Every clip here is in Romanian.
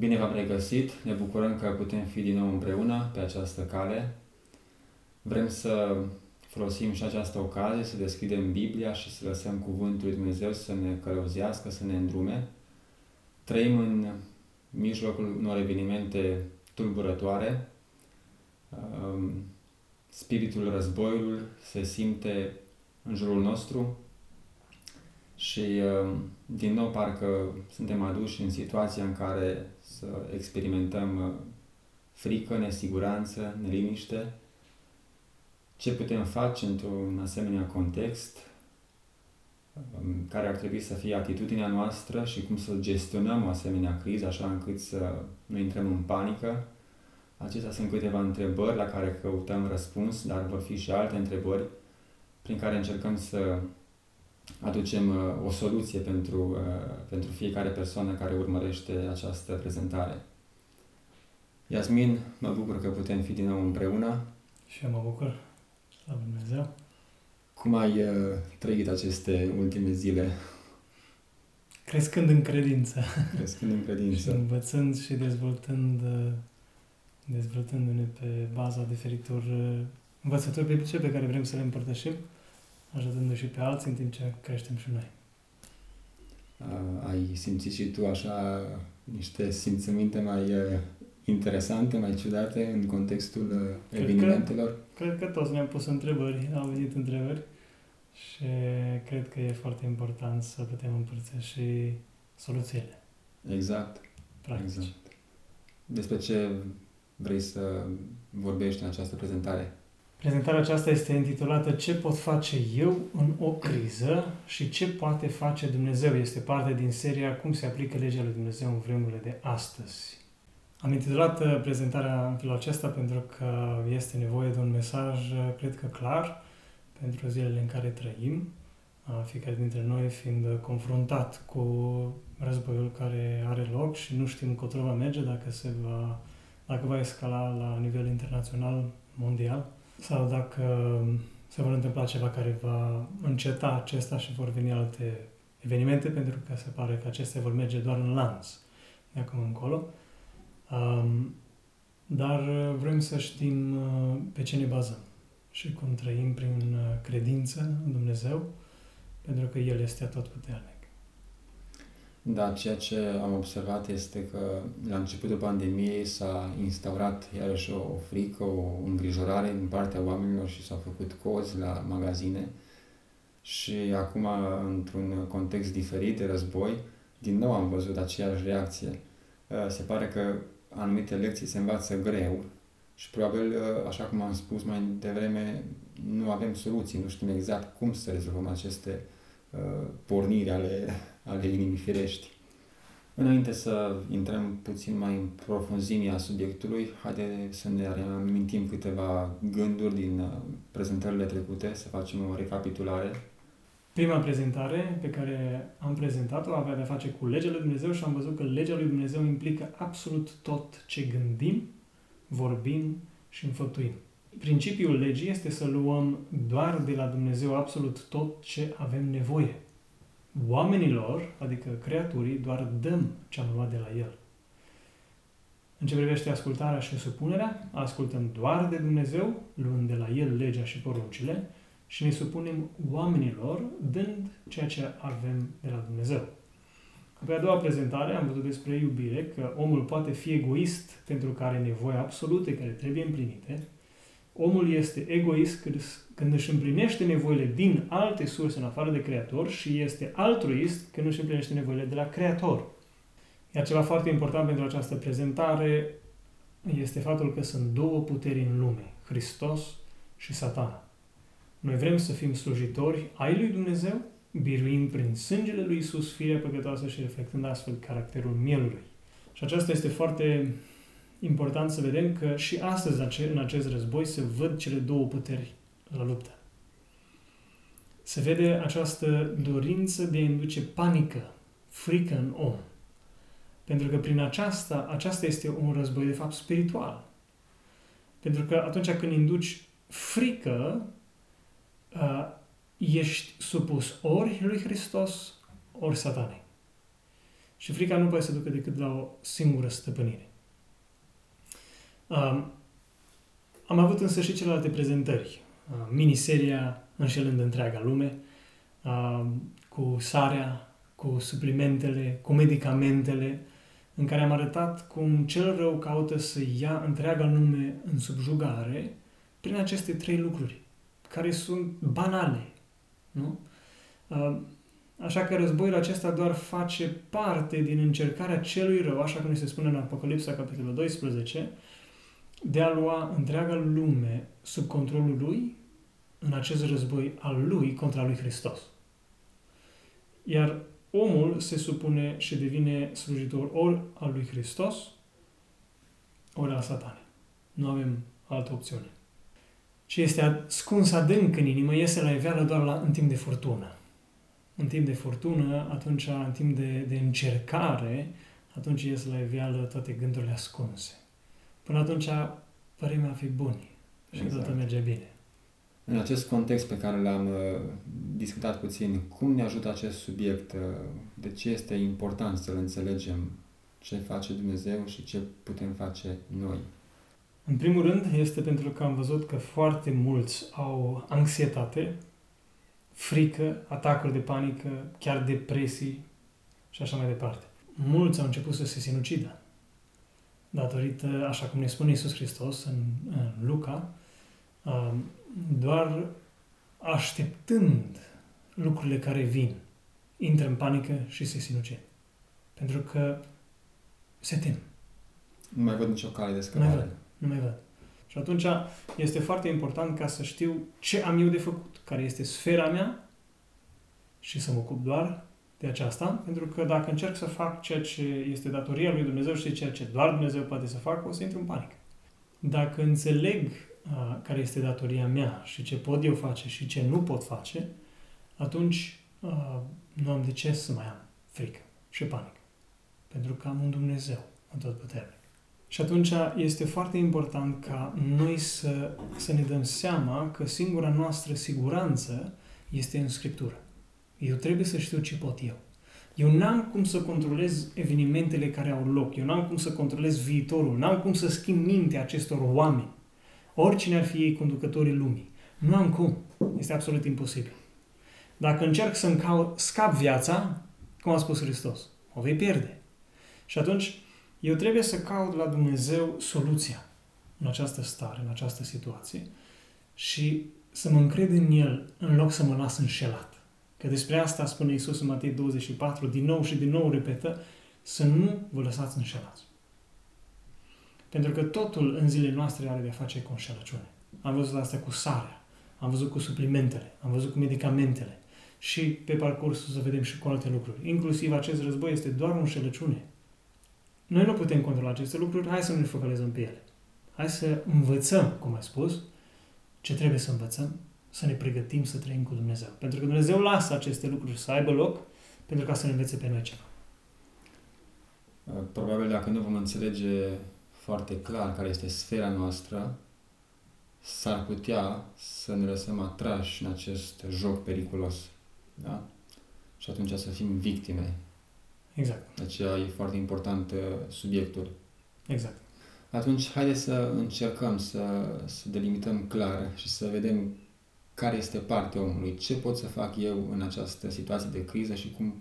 Bine v-am regăsit, ne bucurăm că putem fi din nou împreună pe această cale. Vrem să folosim și această ocazie să deschidem Biblia și să lăsăm Cuvântul lui Dumnezeu să ne călăuzească, să ne îndrume. Trăim în mijlocul unor evenimente tulburătoare. Um, spiritul războiului se simte în jurul nostru și um, din nou parcă suntem aduși în situația în care să experimentăm uh, frică, nesiguranță, neliniște. Ce putem face într-un asemenea context? Um, care ar trebui să fie atitudinea noastră și cum să gestionăm o asemenea criză așa încât să nu intrăm în panică. Acestea sunt câteva întrebări la care căutăm răspuns, dar vor fi și alte întrebări prin care încercăm să aducem uh, o soluție pentru, uh, pentru fiecare persoană care urmărește această prezentare. Iasmin, mă bucur că putem fi din nou împreună. Și eu mă bucur. La Dumnezeu. Cum ai uh, trăit aceste ultime zile? Crescând în credință. Crescând în credință. și învățând și dezvoltând, uh, dezvoltându-ne pe baza diferitor uh, învățături biblice pe care vrem să le împărtășim, ajutându și pe alții în timp ce creștem și noi. Ai simțit și tu așa niște simțăminte mai uh, interesante, mai ciudate în contextul uh, cred evenimentelor? Că, cred că toți ne-am pus întrebări, au venit întrebări și cred că e foarte important să putem împărtăși soluțiile. Exact. Practic. Exact. Despre ce vrei să vorbești în această prezentare? Prezentarea aceasta este intitulată Ce pot face eu în o criză și ce poate face Dumnezeu. Este parte din seria Cum se aplică legea lui Dumnezeu în vremurile de astăzi. Am intitulat uh, prezentarea în felul acesta pentru că este nevoie de un mesaj, uh, cred că clar, pentru zilele în care trăim, uh, fiecare dintre noi fiind confruntat cu războiul care are loc și nu știm încotro va merge dacă, se va, dacă va escala la nivel internațional, mondial sau dacă se vor întâmpla ceva care va înceta acesta și vor veni alte evenimente, pentru că se pare că acestea vor merge doar în lanț de acum încolo. Um, dar vrem să știm uh, pe ce ne bazăm și cum trăim prin uh, credință în Dumnezeu, pentru că El este atotputernic. Da, ceea ce am observat este că la începutul pandemiei s-a instaurat iarăși o frică, o îngrijorare din partea oamenilor și s-au făcut cozi la magazine și acum, într-un context diferit de război, din nou am văzut aceeași reacție. Uh, se pare că anumite lecții se învață greu și probabil, uh, așa cum am spus mai devreme, nu avem soluții, nu știm exact cum să rezolvăm aceste uh, porniri ale ale inimii firești. Înainte să intrăm puțin mai în profunzimea subiectului, haide să ne reamintim câteva gânduri din uh, prezentările trecute, să facem o recapitulare. Prima prezentare pe care am prezentat-o avea de-a face cu legea lui Dumnezeu și am văzut că legea lui Dumnezeu implică absolut tot ce gândim, vorbim și înfăptuim. Principiul legii este să luăm doar de la Dumnezeu absolut tot ce avem nevoie oamenilor, adică creaturii, doar dăm ce am luat de la El. În ce privește ascultarea și supunerea, ascultăm doar de Dumnezeu, luând de la El legea și poruncile, și ne supunem oamenilor, dând ceea ce avem de la Dumnezeu. Pe a doua prezentare am văzut despre iubire, că omul poate fi egoist pentru că are nevoie absolute care trebuie împlinite, omul este egoist când își împlinește nevoile din alte surse în afară de Creator și este altruist când își împlinește nevoile de la Creator. Iar ceva foarte important pentru această prezentare este faptul că sunt două puteri în lume, Hristos și Satana. Noi vrem să fim slujitori ai lui Dumnezeu, biruind prin sângele lui Isus firea păcătoasă și reflectând astfel caracterul mielului. Și aceasta este foarte important să vedem că și astăzi în acest război se văd cele două puteri la luptă. Se vede această dorință de a induce panică, frică în om. Pentru că prin aceasta, aceasta este un război de fapt spiritual. Pentru că atunci când induci frică, ești supus ori lui Hristos, ori satanei. Și frica nu poate să ducă decât la o singură stăpânire. Um, am avut însă și celelalte prezentări. Uh, miniseria Înșelând întreaga lume, uh, cu sarea, cu suplimentele, cu medicamentele, în care am arătat cum cel rău caută să ia întreaga lume în subjugare prin aceste trei lucruri, care sunt banale. Nu? Uh, așa că războiul acesta doar face parte din încercarea celui rău, așa cum se spune în Apocalipsa, capitolul 12, de a lua întreaga lume sub controlul lui în acest război al lui contra lui Hristos. Iar omul se supune și devine slujitor ori al lui Hristos, ori al satanei. Nu avem altă opțiune. Ce este ascuns adânc în inimă iese la iveală doar la, în timp de furtună. În timp de furtună, atunci, în timp de, de încercare, atunci ies la iveală toate gândurile ascunse. Până atunci părem a fi buni și exact. totul merge bine. În acest context pe care l-am uh, discutat puțin, cum ne ajută acest subiect? Uh, de ce este important să-l înțelegem? Ce face Dumnezeu și ce putem face noi? În primul rând, este pentru că am văzut că foarte mulți au anxietate, frică, atacuri de panică, chiar depresii și așa mai departe. Mulți au început să se sinucidă datorită, așa cum ne spune Iisus Hristos în, în Luca, um, doar așteptând lucrurile care vin, intră în panică și se sinucid. Pentru că se tem. Nu mai văd nicio cale de scăpare. Nu mai văd. Nu mai văd. Și atunci este foarte important ca să știu ce am eu de făcut, care este sfera mea și să mă ocup doar de aceasta, pentru că dacă încerc să fac ceea ce este datoria lui Dumnezeu și ceea ce doar Dumnezeu poate să facă, o să intru în panică. Dacă înțeleg uh, care este datoria mea și ce pot eu face și ce nu pot face, atunci uh, nu am de ce să mai am frică și panică. Pentru că am un Dumnezeu în tot puternic. Și atunci este foarte important ca noi să, să ne dăm seama că singura noastră siguranță este în Scriptură. Eu trebuie să știu ce pot eu. Eu n-am cum să controlez evenimentele care au loc. Eu n-am cum să controlez viitorul. N-am cum să schimb mintea acestor oameni. Oricine ar fi ei conducătorii lumii. Nu am cum. Este absolut imposibil. Dacă încerc să-mi scap viața, cum a spus Hristos, o vei pierde. Și atunci, eu trebuie să caut la Dumnezeu soluția în această stare, în această situație și să mă încred în El în loc să mă las înșelat. Că despre asta spune Isus în Matei 24, din nou și din nou repetă, să nu vă lăsați înșelați. Pentru că totul în zilele noastre are de-a face cu înșelăciune. Am văzut asta cu sarea, am văzut cu suplimentele, am văzut cu medicamentele și pe parcurs o să vedem și cu alte lucruri. Inclusiv acest război este doar o înșelăciune. Noi nu putem controla aceste lucruri, hai să nu ne focalizăm pe ele. Hai să învățăm, cum ai spus, ce trebuie să învățăm să ne pregătim să trăim cu Dumnezeu. Pentru că Dumnezeu lasă aceste lucruri să aibă loc pentru ca să ne învețe pe noi ceva. Uh, probabil dacă nu vom înțelege foarte clar care este sfera noastră, s-ar putea să ne lăsăm atrași în acest joc periculos. Da? Și atunci să fim victime. Exact. De aceea e foarte important uh, subiectul. Exact. Atunci, haideți să încercăm să, să delimităm clar și să vedem care este partea omului, ce pot să fac eu în această situație de criză și cum,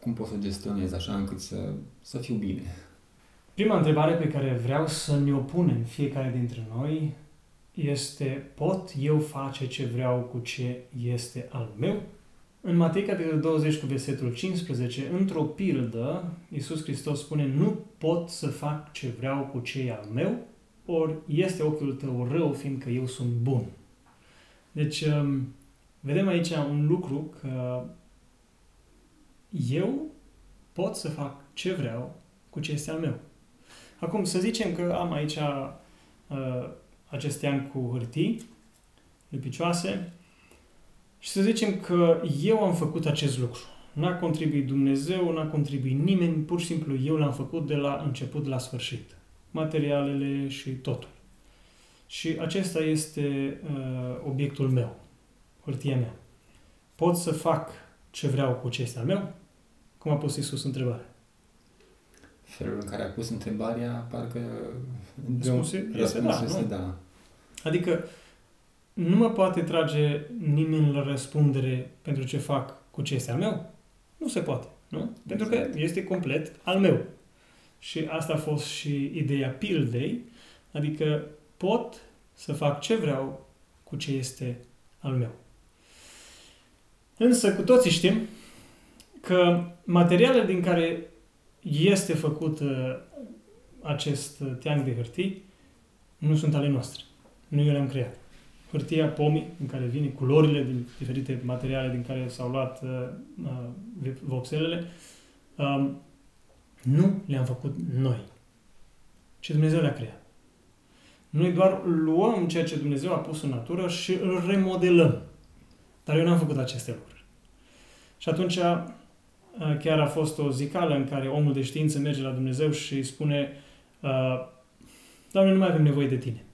cum pot să gestionez așa încât să, să fiu bine. Prima întrebare pe care vreau să ne opunem fiecare dintre noi este pot eu face ce vreau cu ce este al meu? În Matei, capitolul 20, cu versetul 15, într-o pildă, Iisus Hristos spune, nu pot să fac ce vreau cu ce e al meu, ori este ochiul tău rău, fiindcă eu sunt bun. Deci, um, vedem aici un lucru că eu pot să fac ce vreau cu ce este al meu. Acum, să zicem că am aici uh, acest tean cu hârtii lipicioase și să zicem că eu am făcut acest lucru. N-a contribuit Dumnezeu, n-a contribuit nimeni, pur și simplu eu l-am făcut de la început la sfârșit. Materialele și totul. Și acesta este uh, obiectul meu, hârtia mea. Pot să fac ce vreau cu ce este al meu? Cum a pus Iisus întrebarea? Felul în care a pus întrebarea, parcă Răspunsul este răspunsul da, este nu? da. Adică nu mă poate trage nimeni la răspundere pentru ce fac cu ce este al meu? Nu se poate, nu? Pentru că Exact. este complet al meu. Și asta a fost și ideea pildei, adică pot să fac ce vreau cu ce este al meu. Însă cu toții știm că materialele din care este făcut uh, acest uh, teanc de hârtii nu sunt ale noastre. Nu eu le-am creat. Hârtia, pomii, în care vine culorile din diferite materiale din care s-au luat uh, uh, vopselele, um, nu le-am făcut noi, ci Dumnezeu le-a creat. Noi doar luăm ceea ce Dumnezeu a pus în natură și îl remodelăm. Dar eu n-am făcut aceste lucruri. Și atunci uh, chiar a fost o zicală în care omul de știință merge la Dumnezeu și îi spune uh, Doamne, nu mai avem nevoie de tine.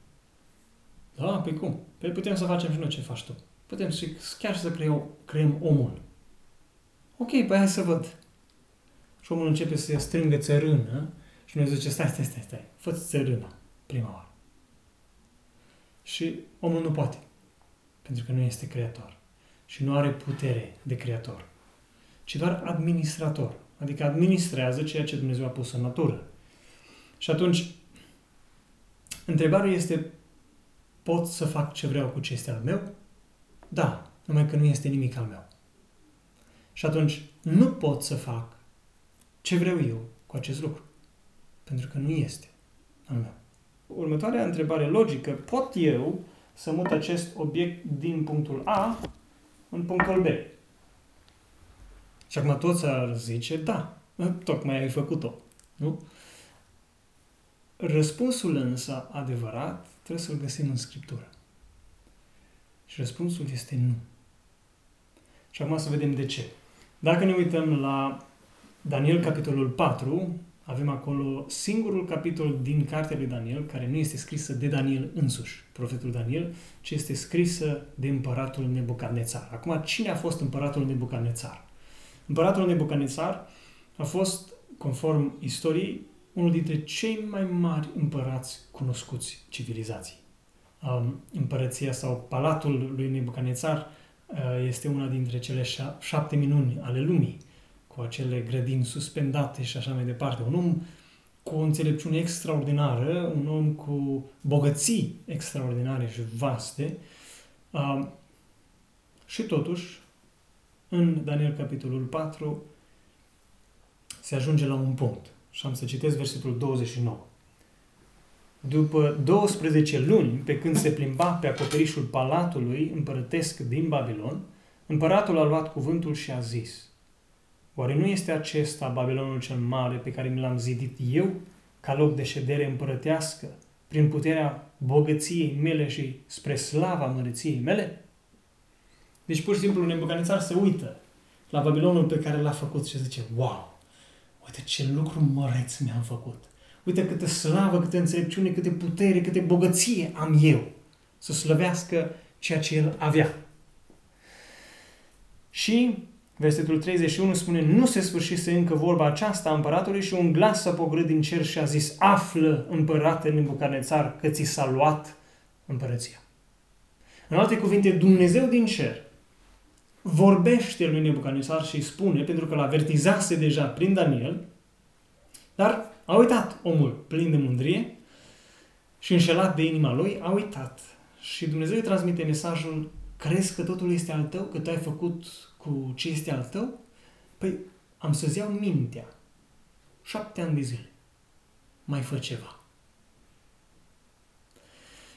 Da, păi cum? Păi putem să facem și noi ce faci tu. Putem și chiar să creăm, creăm omul. Ok, păi hai să văd. Și omul începe să strângă țărână și noi zice, stai, stai, stai, stai, fă-ți țărâna prima oară. Și omul nu poate, pentru că nu este creator și nu are putere de creator, ci doar administrator, adică administrează ceea ce Dumnezeu a pus în natură. Și atunci, întrebarea este, pot să fac ce vreau cu ce este al meu? Da, numai că nu este nimic al meu. Și atunci, nu pot să fac ce vreau eu cu acest lucru, pentru că nu este al meu. Următoarea întrebare logică, pot eu să mut acest obiect din punctul A în punctul B? Și acum toți ar zice, da, tocmai ai făcut-o. Nu? Răspunsul însă adevărat trebuie să-l găsim în Scriptură. Și răspunsul este nu. Și acum să vedem de ce. Dacă ne uităm la Daniel, capitolul 4, avem acolo singurul capitol din cartea lui Daniel care nu este scrisă de Daniel însuși, profetul Daniel, ci este scrisă de împăratul Nebucadnețar. Acum, cine a fost împăratul Nebucadnețar? Împăratul Nebucadnețar a fost, conform istoriei, unul dintre cei mai mari împărați cunoscuți civilizației. Um, împărăția sau palatul lui Nebucadnețar uh, este una dintre cele șa- șapte minuni ale lumii, cu acele grădini suspendate și așa mai departe. Un om cu o înțelepciune extraordinară, un om cu bogății extraordinare și vaste. Um, și totuși, în Daniel capitolul 4 se ajunge la un punct. Și am să citesc versetul 29. După 12 luni, pe când se plimba pe acoperișul palatului împărătesc din Babilon, împăratul a luat cuvântul și a zis, Oare nu este acesta Babilonul cel mare pe care mi l-am zidit eu ca loc de ședere împărătească, prin puterea bogăției mele și spre slava măreției mele? Deci pur și simplu Nebucadnețar se uită la Babilonul pe care l-a făcut și zice, wow, uite ce lucru măreț mi-am făcut. Uite câtă slavă, câtă înțelepciune, câte putere, câte bogăție am eu să slăvească ceea ce el avea. Și versetul 31 spune, nu se sfârșise încă vorba aceasta a împăratului și un glas s-a pogorât din cer și a zis, află, împărate Nebucadnețar, că ți s-a luat împărăția. În alte cuvinte, Dumnezeu din cer vorbește lui Nebucadnețar și îi spune, pentru că l avertizase deja prin Daniel, dar a uitat omul plin de mândrie și înșelat de inima lui, a uitat. Și Dumnezeu îi transmite mesajul, crezi că totul este al tău, că tu ai făcut cu ce este al tău? Păi am să-ți iau mintea. Șapte ani de zile. Mai fă ceva.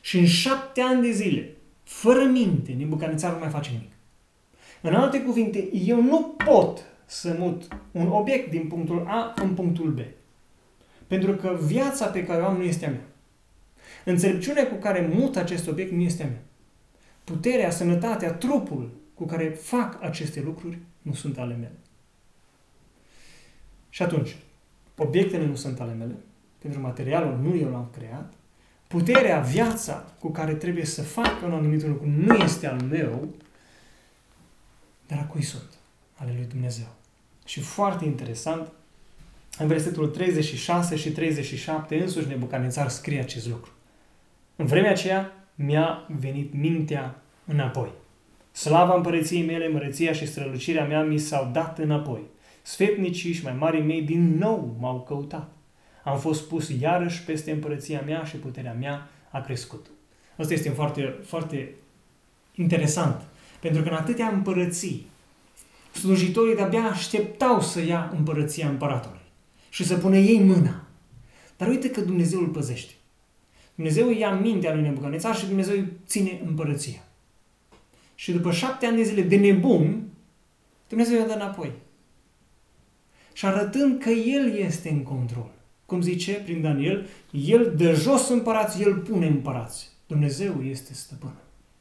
Și în șapte ani de zile, fără minte, Nebucadnețar nu mai face nimic. În alte cuvinte, eu nu pot să mut un obiect din punctul A în punctul B. Pentru că viața pe care o am nu este a mea. Înțelepciunea cu care mut acest obiect nu este a mea. Puterea, sănătatea, trupul cu care fac aceste lucruri nu sunt ale mele. Și atunci, obiectele nu sunt ale mele, pentru materialul nu eu l-am creat, puterea, viața cu care trebuie să fac un anumit lucru nu este al meu, dar a cui sunt? Ale lui Dumnezeu. Și foarte interesant, în versetul 36 și 37, însuși Nebucanețar scrie acest lucru. În vremea aceea mi-a venit mintea înapoi. Slava împărăției mele, măreția și strălucirea mea mi s-au dat înapoi. Sfetnicii și mai mari mei din nou m-au căutat. Am fost pus iarăși peste împărăția mea și puterea mea a crescut. Asta este foarte, foarte interesant. Pentru că în atâtea împărății, slujitorii de-abia așteptau să ia împărăția împăratului și să pune ei mâna. Dar uite că Dumnezeu îl păzește. Dumnezeu ia mintea lui Nebucanețar și Dumnezeu îi ține împărăția. Și după șapte ani de zile de nebun, Dumnezeu i-a dat înapoi. Și arătând că El este în control. Cum zice prin Daniel, El de jos împărați, El pune împărați. Dumnezeu este stăpân.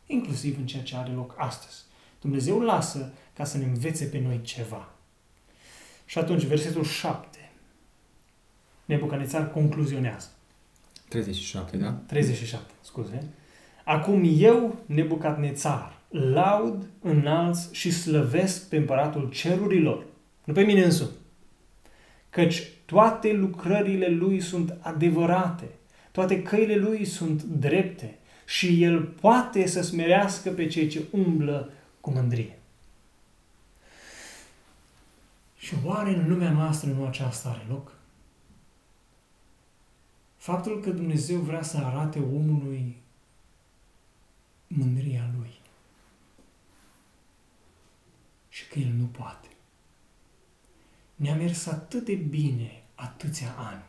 Inclusiv în ceea ce are loc astăzi. Dumnezeu lasă ca să ne învețe pe noi ceva. Și atunci, versetul 7. Nebucanețar concluzionează. 37, da? 37, scuze. Acum eu, Nebucadnețar, laud, înalț și slăvesc pe împăratul cerurilor, nu pe mine însumi, căci toate lucrările lui sunt adevărate, toate căile lui sunt drepte și el poate să smerească pe cei ce umblă cu mândrie. Și oare în lumea noastră nu aceasta are loc? Faptul că Dumnezeu vrea să arate omului mândria lui și că el nu poate. Ne-a mers atât de bine atâția ani.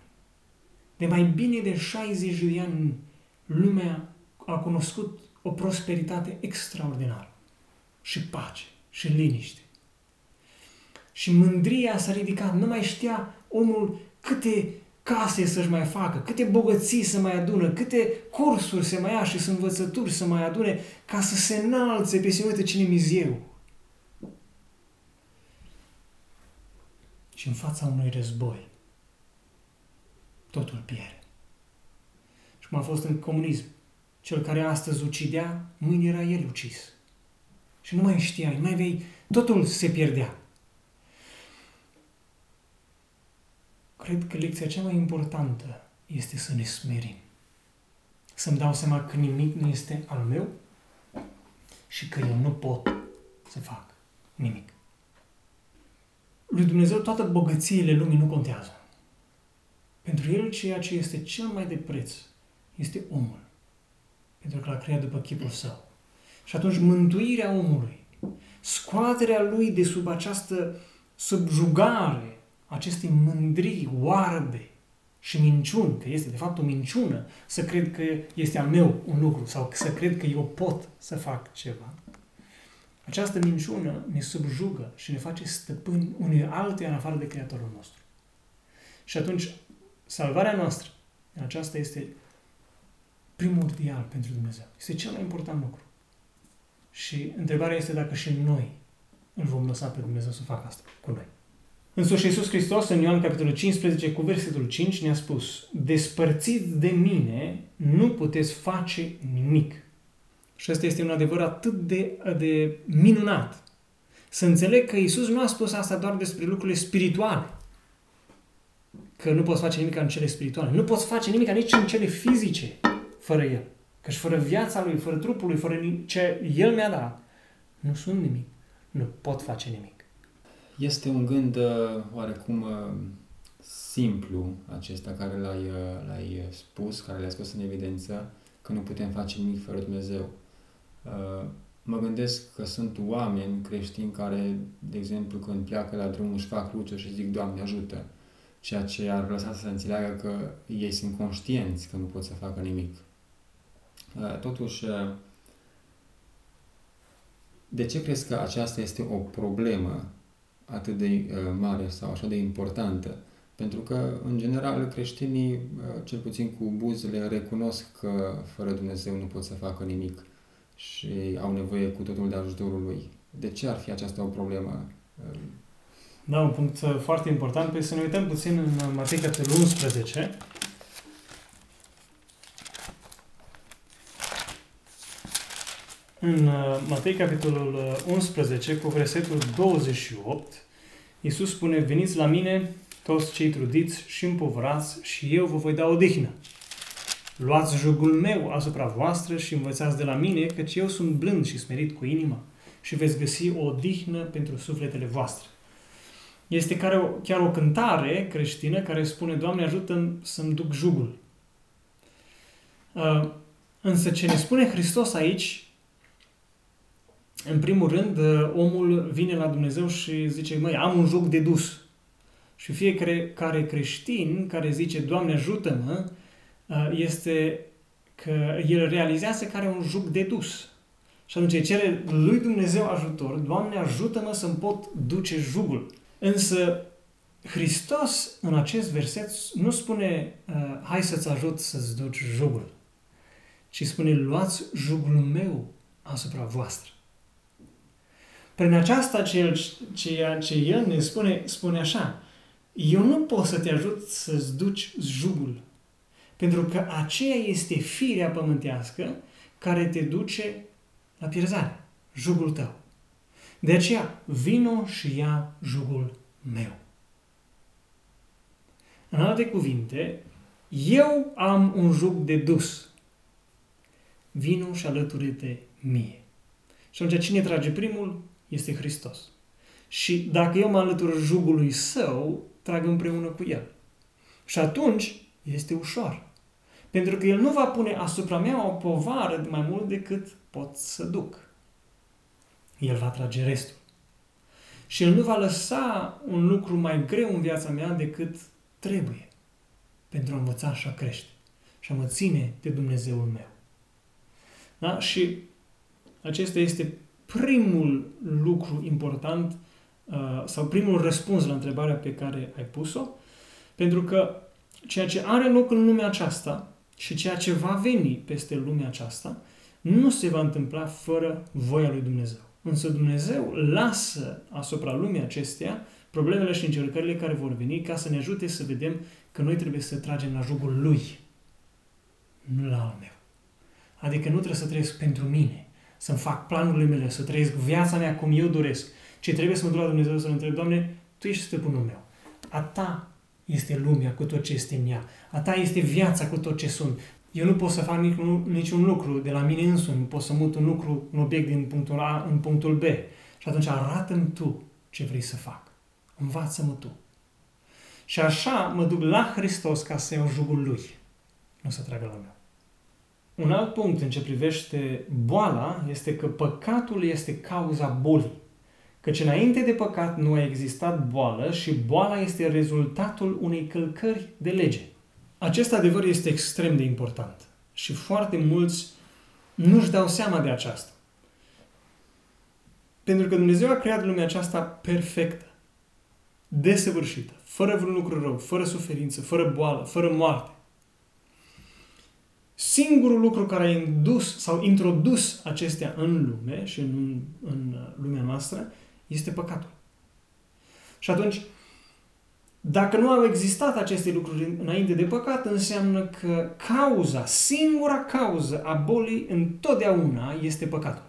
De mai bine de 60 de ani lumea a cunoscut o prosperitate extraordinară și pace și liniște. Și mândria s-a ridicat, nu mai știa omul câte case să-și mai facă, câte bogății să mai adună, câte cursuri să mai ia și să învățături să mai adune ca să se înalțe pe sine, uite cine mizieu. Și în fața unui război, totul pierde. Și cum a fost în comunism, cel care astăzi ucidea, mâine era el ucis. Și nu mai știai, nu mai vei, totul se pierdea. cred că lecția cea mai importantă este să ne smerim. Să-mi dau seama că nimic nu este al meu și că eu nu pot să fac nimic. Lui Dumnezeu toate bogățiile lumii nu contează. Pentru El ceea ce este cel mai de preț este omul. Pentru că l-a creat după chipul său. Și atunci mântuirea omului, scoaterea lui de sub această subjugare acestei mândrii oarbe și minciuni, că este de fapt o minciună, să cred că este al meu un lucru sau să cred că eu pot să fac ceva. Această minciună ne subjugă și ne face stăpâni unui altuia în afară de Creatorul nostru. Și atunci, salvarea noastră, aceasta este primordial pentru Dumnezeu. Este cel mai important lucru. Și întrebarea este dacă și noi îl vom lăsa pe Dumnezeu să facă asta cu noi. Însuși Iisus Hristos, în Ioan capitolul 15, cu versetul 5, ne-a spus Despărțiți de mine, nu puteți face nimic. Și asta este un adevăr atât de, de minunat. Să înțeleg că Iisus nu a spus asta doar despre lucrurile spirituale. Că nu poți face nimic în cele spirituale. Nu poți face nimic nici în cele fizice fără El. Căci fără viața Lui, fără trupul Lui, fără ce El mi-a dat, nu sunt nimic. Nu pot face nimic. Este un gând uh, oarecum uh, simplu acesta care l-ai, uh, l-ai spus, care l-ai spus în evidență, că nu putem face nimic fără Dumnezeu. Mă gândesc că sunt oameni creștini care, de exemplu, când pleacă la drum își fac cruce și zic, Doamne, ajută, ceea ce ar lăsa să înțeleagă că ei sunt conștienți că nu pot să facă nimic. Totuși, de ce crezi că aceasta este o problemă atât de uh, mare sau așa de importantă. Pentru că, în general, creștinii, uh, cel puțin cu buzele, recunosc că fără Dumnezeu nu pot să facă nimic și au nevoie cu totul de ajutorul Lui. De ce ar fi aceasta o problemă? Da, un punct uh, foarte important. Păi să ne uităm puțin în Matei capitolul 11. În Matei capitolul 11 cu versetul 28 Iisus spune, veniți la mine toți cei trudiți și împovărați și eu vă voi da odihnă. Luați jugul meu asupra voastră și învățați de la mine, căci eu sunt blând și smerit cu inima și veți găsi o odihnă pentru sufletele voastre. Este care o, chiar o cântare creștină care spune, Doamne, ajută să-mi duc jugul. Uh, însă ce ne spune Hristos aici, în primul rând, uh, omul vine la Dumnezeu și zice, măi, am un jug de dus. Și fiecare care creștin care zice, Doamne, ajută-mă, uh, este că el realizează că are un jug de dus. Și atunci cere lui Dumnezeu ajutor, Doamne, ajută-mă să-mi pot duce jugul. Însă Hristos în acest verset nu spune uh, hai să-ți ajut să-ți duci jugul, ci spune luați jugul meu asupra voastră. Prin aceasta ce, ceea ce El ne spune, spune așa, eu nu pot să te ajut să-ți duci jugul, pentru că aceea este firea pământească care te duce la pierzare, jugul tău. De aceea, vino și ia jugul meu. În alte cuvinte, eu am un jug de dus. Vino și alătură-te mie. Și atunci cine trage primul este Hristos. Și dacă eu mă alătur jugului său, trag împreună cu el. Și atunci este ușor. Pentru că el nu va pune asupra mea o povară de mai mult decât pot să duc. El va trage restul. Și El nu va lăsa un lucru mai greu în viața mea decât trebuie pentru a învăța și a crește și a mă ține de Dumnezeul meu. Da? Și acesta este primul lucru important uh, sau primul răspuns la întrebarea pe care ai pus-o, pentru că ceea ce are loc în lumea aceasta și ceea ce va veni peste lumea aceasta nu se va întâmpla fără voia lui Dumnezeu. Însă Dumnezeu lasă asupra lumii acesteia problemele și încercările care vor veni ca să ne ajute să vedem că noi trebuie să tragem la jugul Lui, nu la al meu. Adică nu trebuie să trăiesc pentru mine, să-mi fac planurile mele, să trăiesc viața mea cum eu doresc, ci trebuie să mă duc la Dumnezeu să-L întreb, Doamne, Tu ești stăpânul meu. A Ta este lumea cu tot ce este în ea. A Ta este viața cu tot ce sunt. Eu nu pot să fac niciun, niciun lucru de la mine însumi, nu pot să mut un lucru, un obiect din punctul A în punctul B. Și atunci arată-mi tu ce vrei să fac. Învață-mă tu. Și așa mă duc la Hristos ca să iau jugul Lui, nu să tragă la meu. Un alt punct în ce privește boala este că păcatul este cauza bolii. Căci înainte de păcat nu a existat boală și boala este rezultatul unei călcări de lege. Acest adevăr este extrem de important și foarte mulți nu-și dau seama de aceasta. Pentru că Dumnezeu a creat lumea aceasta perfectă, desăvârșită, fără vreun lucru rău, fără suferință, fără boală, fără moarte. Singurul lucru care a indus sau introdus acestea în lume și în, în lumea noastră este păcatul. Și atunci, dacă nu au existat aceste lucruri înainte de păcat, înseamnă că cauza, singura cauză a bolii întotdeauna este păcatul.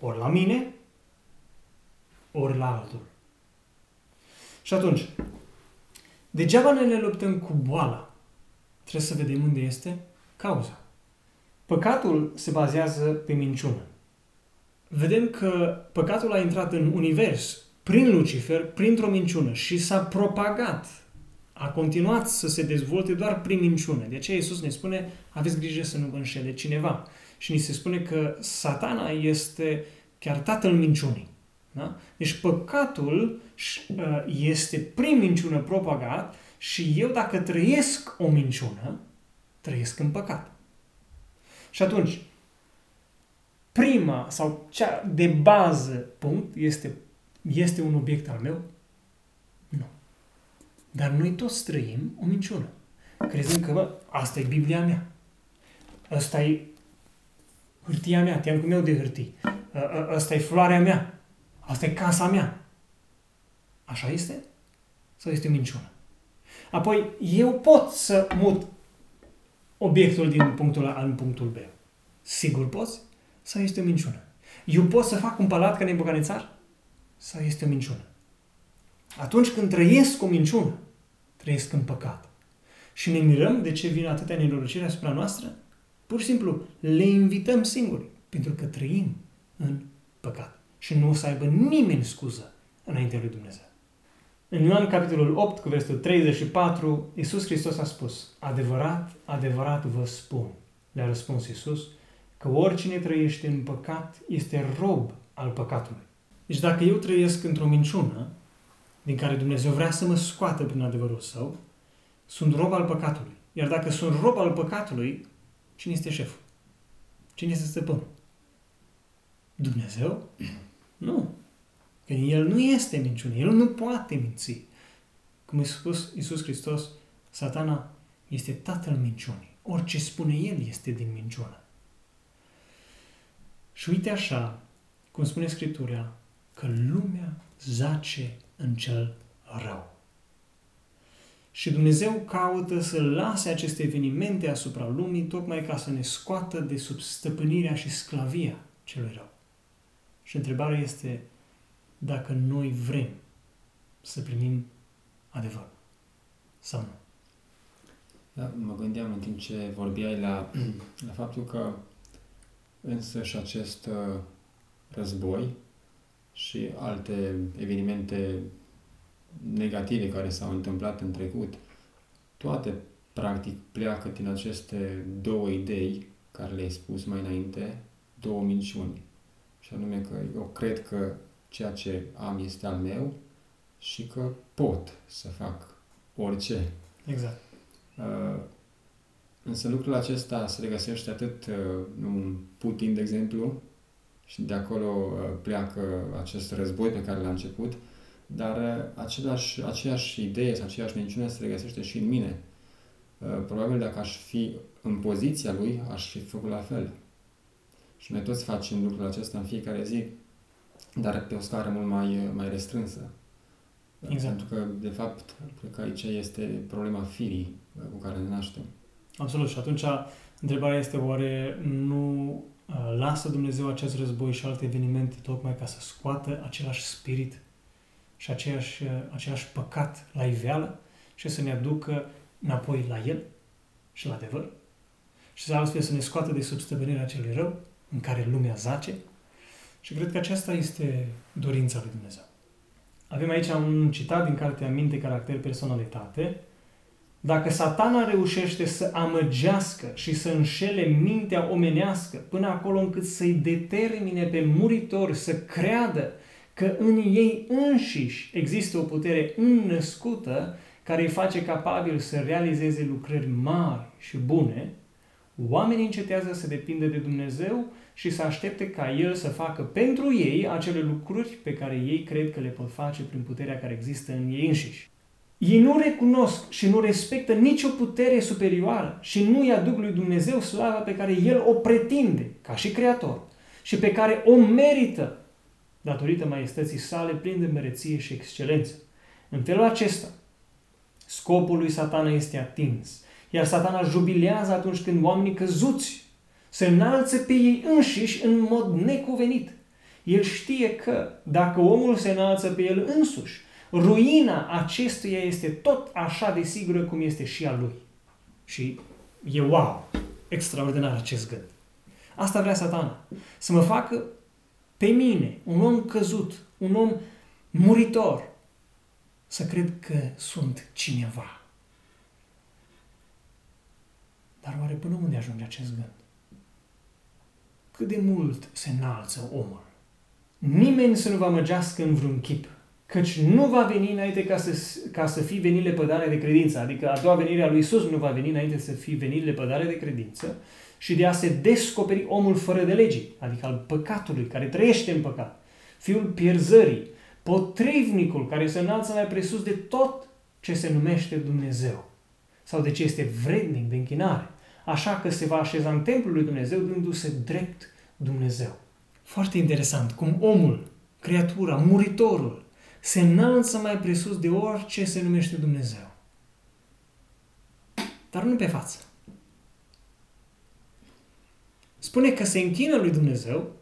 Ori la mine, ori la altul. Și atunci, degeaba noi ne luptăm cu boala. Trebuie să vedem unde este cauza. Păcatul se bazează pe minciună. Vedem că păcatul a intrat în univers prin Lucifer, printr-o minciună și s-a propagat. A continuat să se dezvolte doar prin minciună. De aceea Iisus ne spune, aveți grijă să nu vă înșele cineva. Și ni se spune că satana este chiar tatăl minciunii. Da? Deci păcatul uh, este prin minciună propagat și eu dacă trăiesc o minciună, trăiesc în păcat. Și atunci, prima sau cea de bază punct este este un obiect al meu? Nu. Dar noi toți trăim o minciună. Crezând că, bă, asta e Biblia mea. Asta e hârtia mea, teancul meu de hârtii. Asta e floarea mea. Asta e casa mea. Așa este? Sau este o minciună? Apoi, eu pot să mut obiectul din punctul A în punctul B. Sigur poți? Sau este o minciună? Eu pot să fac un palat ca Nebucanețar? sau este o minciună? atunci când trăiesc o minciună, trăiesc în păcat. Și ne mirăm de ce vine atâtea nenorocire asupra noastră? Pur și simplu le invităm singuri, pentru că trăim în păcat. Și nu o să aibă nimeni scuză înaintea lui Dumnezeu. În Ioan capitolul 8, cu versetul 34, Iisus Hristos a spus, Adevărat, adevărat vă spun, le-a răspuns Iisus, că oricine trăiește în păcat este rob al păcatului. Deci dacă eu trăiesc într-o minciună, din care Dumnezeu vrea să mă scoată prin adevărul său, sunt rob al păcatului. Iar dacă sunt rob al păcatului, cine este șeful? Cine este stăpânul? Dumnezeu? Nu. Că El nu este minciună. El nu poate minți. Cum a spus Iisus Hristos, satana este tatăl minciunii. Orice spune El este din minciună. Și uite așa, cum spune Scriptura, că lumea zace în cel rău. Și Dumnezeu caută să lase aceste evenimente asupra lumii tocmai ca să ne scoată de sub stăpânirea și sclavia celui rău. Și întrebarea este dacă noi vrem să primim adevăr sau nu. Da, mă gândeam în timp ce vorbeai la, la faptul că însă și acest uh, război și alte evenimente negative care s-au întâmplat în trecut, toate practic pleacă din aceste două idei care le-ai spus mai înainte, două minciuni. Și anume că eu cred că ceea ce am este al meu și că pot să fac orice. Exact. Uh, însă lucrul acesta se regăsește atât uh, un Putin, de exemplu, și de acolo uh, pleacă acest război pe care l-a început, dar uh, același, aceeași idee sau aceeași minciună se regăsește și în mine. Uh, probabil dacă aș fi în poziția lui, aș fi făcut la fel. Și noi toți facem lucrul acesta în fiecare zi, dar pe o scară mult mai, mai restrânsă. Exact. Pentru că, de fapt, cred că aici este problema firii cu care ne naștem. Absolut. Și atunci, întrebarea este, oare nu lasă Dumnezeu acest război și alte evenimente tocmai ca să scoată același spirit și aceeași, aceeași păcat la iveală și să ne aducă înapoi la El și la adevăr și să altfel să ne scoată de sub stăpânirea celui rău în care lumea zace și cred că aceasta este dorința lui Dumnezeu. Avem aici un citat din cartea Minte, Caracter, Personalitate. Dacă satana reușește să amăgească și să înșele mintea omenească până acolo încât să-i determine pe muritori să creadă că în ei înșiși există o putere înnăscută care îi face capabil să realizeze lucrări mari și bune, oamenii încetează să depindă de Dumnezeu și să aștepte ca El să facă pentru ei acele lucruri pe care ei cred că le pot face prin puterea care există în ei înșiși. Ei nu recunosc și nu respectă nicio putere superioară și nu îi aduc lui Dumnezeu slava pe care El o pretinde ca și Creator și pe care o merită datorită maestății sale plin de mereție și excelență. În felul acesta, scopul lui satana este atins, iar satana jubilează atunci când oamenii căzuți se înalță pe ei înșiși în mod necuvenit. El știe că dacă omul se înalță pe el însuși, ruina acestuia este tot așa de sigură cum este și a lui. Și e wow, extraordinar acest gând. Asta vrea satana. Să mă facă pe mine, un om căzut, un om muritor, să cred că sunt cineva. Dar oare până unde ajunge acest gând? Cât de mult se înalță omul? Nimeni să nu va măgească în vreun chip, căci nu va veni înainte ca să, ca să fii venit lepădare de credință. Adică a doua venire a lui Isus nu va veni înainte să fii venit lepădare de credință, și de a se descoperi omul fără de legii, adică al păcatului, care trăiește în păcat, fiul pierzării, potrivnicul care se înalță mai presus de tot ce se numește Dumnezeu sau de ce este vrednic de închinare, așa că se va așeza în templul lui Dumnezeu dându-se drept Dumnezeu. Foarte interesant cum omul, creatura, muritorul, se înalță mai presus de orice se numește Dumnezeu. Dar nu pe față. Spune că se închină lui Dumnezeu,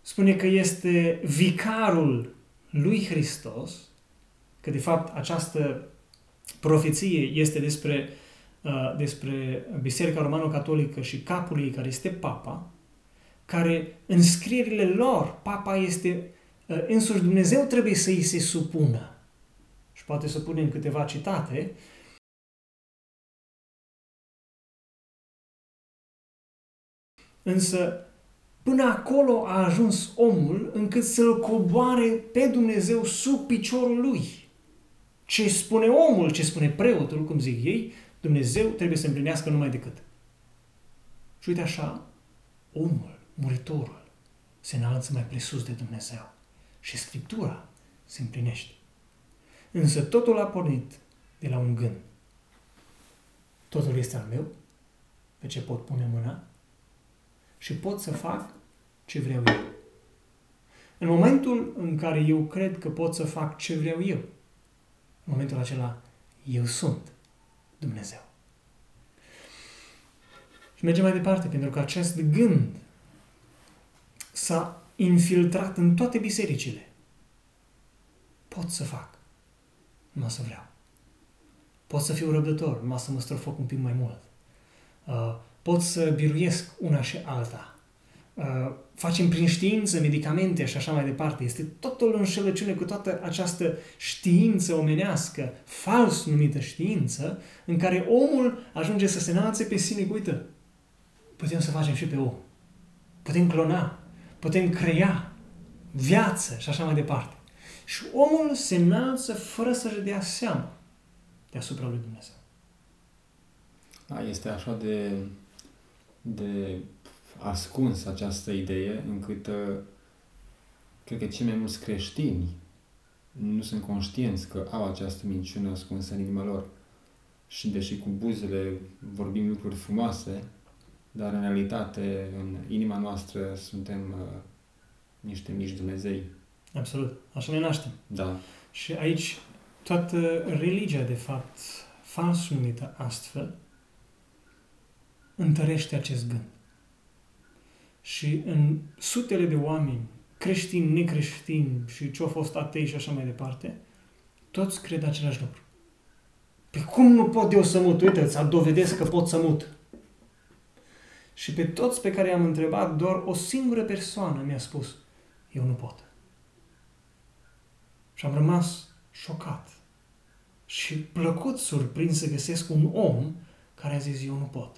spune că este vicarul lui Hristos că de fapt această profeție este despre, uh, despre Biserica Romano-Catolică și capul ei, care este papa, care în scrierile lor, papa este uh, însuși Dumnezeu trebuie să îi se supună. Și poate să punem câteva citate. Însă, până acolo a ajuns omul încât să-l coboare pe Dumnezeu sub piciorul lui ce spune omul, ce spune preotul, cum zic ei, Dumnezeu trebuie să împlinească numai decât. Și uite așa, omul, muritorul, se înalță mai presus de Dumnezeu. Și Scriptura se împlinește. Însă totul a pornit de la un gând. Totul este al meu, pe ce pot pune mâna și pot să fac ce vreau eu. În momentul în care eu cred că pot să fac ce vreau eu, în momentul acela, eu sunt Dumnezeu. Și mergem mai departe, pentru că acest gând s-a infiltrat în toate bisericile. Pot să fac, nu o să vreau. Pot să fiu răbdător, numai să mă strofoc un pic mai mult. Uh, pot să biruiesc una și alta. Uh, facem prin știință medicamente și așa mai departe. Este totul înșelăciune cu toată această știință omenească, fals numită știință, în care omul ajunge să se înalțe pe sine cu, uite, putem să facem și pe om. Putem clona, putem crea viață și așa mai departe. Și omul se înalță fără să-și dea seama deasupra lui Dumnezeu. Da, este așa de, de ascuns această idee încât uh, cred că cei mai mulți creștini nu sunt conștienți că au această minciună ascunsă în inima lor. Și deși cu buzele vorbim lucruri frumoase, dar în realitate, în inima noastră, suntem uh, niște mici Dumnezei. Absolut. Așa ne naștem. Da. Și aici toată religia, de fapt, fals numită astfel, întărește acest gând. Și în sutele de oameni, creștini, necreștini și ce-au fost atei și așa mai departe, toți cred același lucru. Pe cum nu pot eu să mut? Uite, să dovedesc că pot să mut. Și pe toți pe care i-am întrebat, doar o singură persoană mi-a spus, eu nu pot. Și am rămas șocat și plăcut surprins să găsesc un om care a zis, eu nu pot.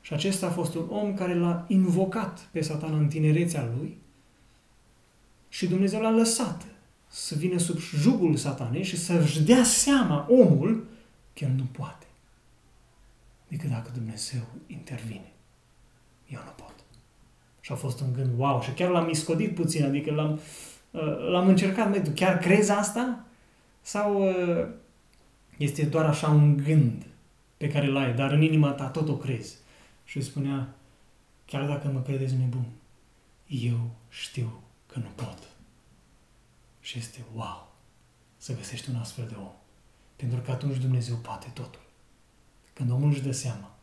Și acesta a fost un om care l-a invocat pe satan în tinerețea lui și Dumnezeu l-a lăsat să vină sub jugul satanei și să-și dea seama omul că el nu poate. Decât dacă Dumnezeu intervine. Eu nu pot. Și a fost un gând, wow, și chiar l-am iscodit puțin, adică l-am, uh, l-am încercat, mai tu chiar crezi asta? Sau uh, este doar așa un gând pe care l-ai, dar în inima ta tot o crezi? și spunea, chiar dacă mă credeți nebun, eu știu că nu pot. Și este wow să găsești un astfel de om. Pentru că atunci Dumnezeu poate totul. Când omul își dă seama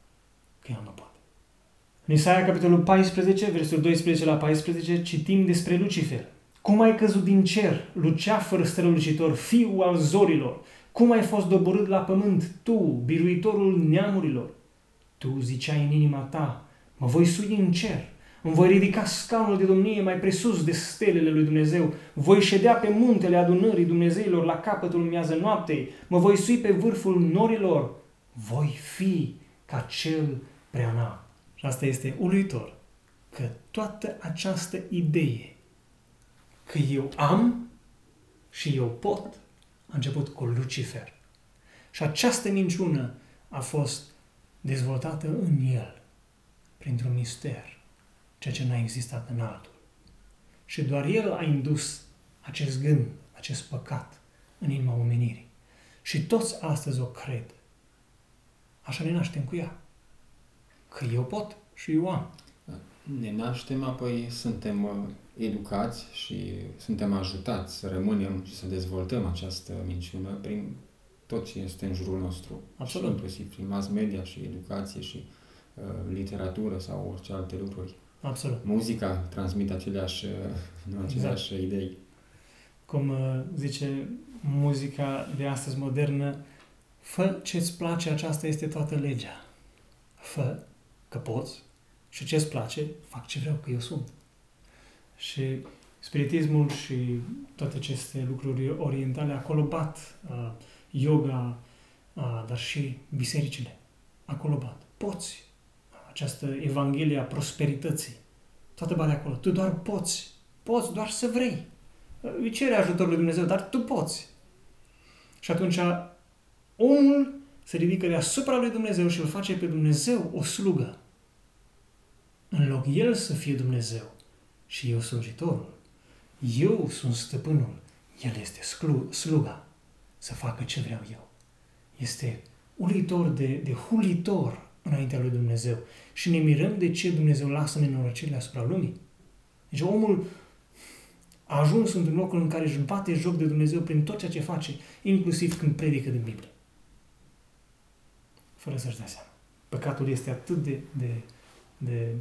că el nu poate. În Isaia, capitolul 14, versul 12 la 14, citim despre Lucifer. Cum ai căzut din cer, Luceafăr strălucitor, fiul al zorilor? Cum ai fost doborât la pământ, tu, biruitorul neamurilor? Tu ziceai în inima ta, mă voi sui în cer, îmi voi ridica scaunul de domnie mai presus de stelele lui Dumnezeu, voi ședea pe muntele adunării Dumnezeilor la capătul miază noaptei, mă voi sui pe vârful norilor, voi fi ca cel preana. Și asta este uluitor, că toată această idee că eu am și eu pot a început cu Lucifer. Și această minciună a fost dezvoltată în el, printr-un mister, ceea ce n-a existat în altul. Și doar el a indus acest gând, acest păcat în inima omenirii. Și toți astăzi o cred. Așa ne naștem cu ea. Că eu pot și eu am. Ne naștem, apoi suntem uh, educați și suntem ajutați să rămânem și să dezvoltăm această minciună prin tot ce este în jurul nostru. Absolut. Și inclusiv prin mass media și educație și uh, literatură sau orice alte lucruri. Absolut. Muzica transmite aceleași, uh, aceleași exact. idei. cum uh, zice muzica de astăzi modernă, fă ce-ți place, aceasta este toată legea. Fă că poți și ce-ți place, fac ce vreau, că eu sunt. Și spiritismul și toate aceste lucruri orientale acolo bat uh, yoga, uh, dar și bisericile. Acolo bat. Poți. Această evanghelie a prosperității. Toată bate acolo. Tu doar poți. Poți doar să vrei. Îi cere ajutorul lui Dumnezeu, dar tu poți. Și atunci omul se ridică deasupra lui Dumnezeu și îl face pe Dumnezeu o slugă. În loc el să fie Dumnezeu și eu slujitorul. Eu sunt stăpânul, el este sluga să facă ce vreau eu. Este uluitor de, de hulitor înaintea lui Dumnezeu. Și ne mirăm de ce Dumnezeu lasă nenorăcirile asupra lumii. Deci omul a ajuns într-un locul în care își bate joc de Dumnezeu prin tot ceea ce face, inclusiv când predică din Biblie. Fără să-și dea seama. Păcatul este atât de, de, de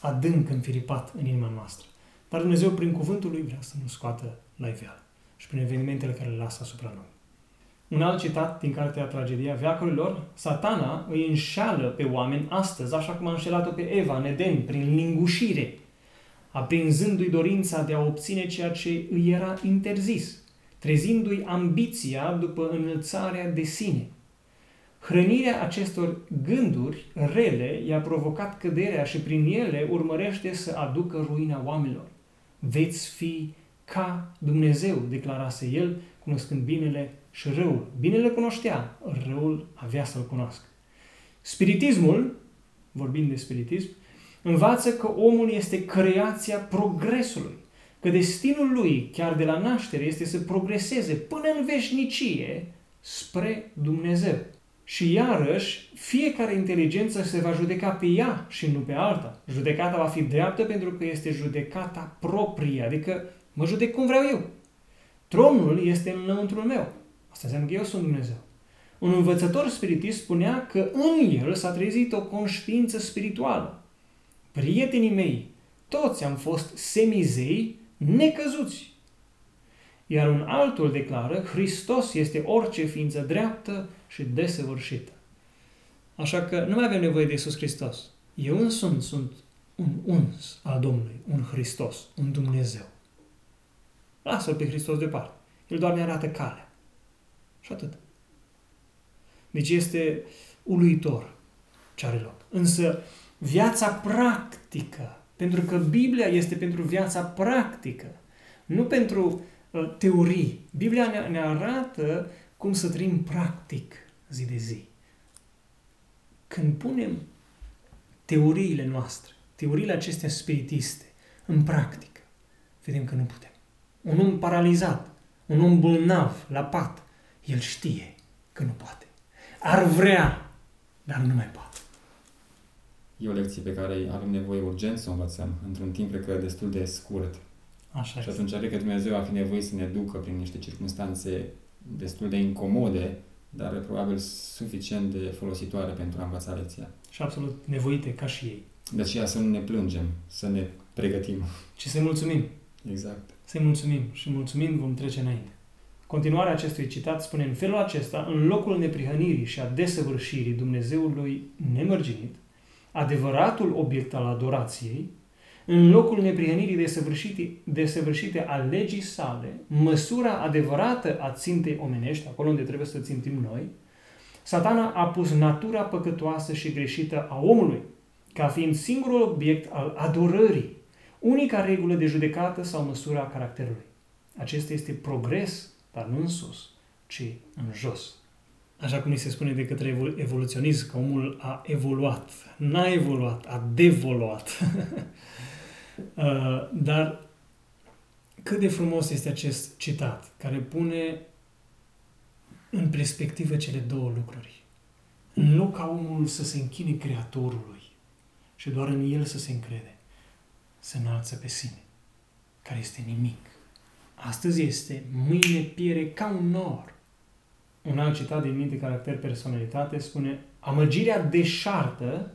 adânc înfiripat în inima noastră. Dar Dumnezeu, prin cuvântul Lui, vrea să nu scoată la iveală și prin evenimentele care le lasă asupra noi. Un alt citat din cartea Tragedia Veacurilor, satana îi înșeală pe oameni astăzi, așa cum a înșelat-o pe Eva în Eden, prin lingușire, aprinzându-i dorința de a obține ceea ce îi era interzis, trezindu-i ambiția după înălțarea de sine. Hrănirea acestor gânduri rele i-a provocat căderea și prin ele urmărește să aducă ruina oamenilor. Veți fi ca Dumnezeu, declarase el, cunoscând binele și răul. Binele cunoștea, răul avea să-l cunoască. Spiritismul, vorbind de spiritism, învață că omul este creația progresului, că destinul lui, chiar de la naștere, este să progreseze până în veșnicie spre Dumnezeu. Și iarăși, fiecare inteligență se va judeca pe ea și nu pe alta. Judecata va fi dreaptă pentru că este judecata proprie, adică mă judec cum vreau eu. Tronul este înăuntrul meu. Asta înseamnă că eu sunt Dumnezeu. Un învățător spiritist spunea că în el s-a trezit o conștiință spirituală. Prietenii mei, toți am fost semizei necăzuți. Iar un altul declară, Hristos este orice ființă dreaptă și desăvârșită. Așa că nu mai avem nevoie de Iisus Hristos. Eu însumi sunt un uns al Domnului, un Hristos, un Dumnezeu. Lasă-L pe Hristos deoparte. El doar ne arată calea. Și atât. Deci este uluitor ce are loc. Însă viața practică, pentru că Biblia este pentru viața practică, nu pentru uh, teorii. Biblia ne, ne arată cum să trăim practic zi de zi. Când punem teoriile noastre, teoriile acestea spiritiste, în practică, vedem că nu putem. Un om paralizat, un om bolnav, la pat, el știe că nu poate. Ar vrea, dar nu mai poate. E o lecție pe care avem nevoie urgent să o învățăm, într-un timp, cred că, destul de scurt. Așa și atunci, cred că Dumnezeu va fi nevoie să ne ducă prin niște circunstanțe destul de incomode, dar probabil suficient de folositoare pentru a învăța lecția. Și absolut nevoite ca și ei. De aceea să nu ne plângem, să ne pregătim. Și să mulțumim. Exact. Să-i mulțumim și mulțumind vom trece înainte. Continuarea acestui citat spune în felul acesta, în locul neprihănirii și a desăvârșirii Dumnezeului nemărginit, adevăratul obiect al adorației, în locul neprihănirii desăvârșite, desăvârșite a legii sale, măsura adevărată a țintei omenești, acolo unde trebuie să țintim noi, satana a pus natura păcătoasă și greșită a omului, ca fiind singurul obiect al adorării, unica regulă de judecată sau măsura a caracterului. Acesta este progres, dar nu în sus, ci în jos. Așa cum ni se spune de către evoluționism, că omul a evoluat. N-a evoluat, a devoluat. Uh, dar cât de frumos este acest citat, care pune în perspectivă cele două lucruri. În loc ca omul să se închine Creatorului și doar în el să se încrede, se înalță pe sine, care este nimic. Astăzi este, mâine piere ca un nor. Un alt citat din minte, caracter, personalitate spune Amăgirea deșartă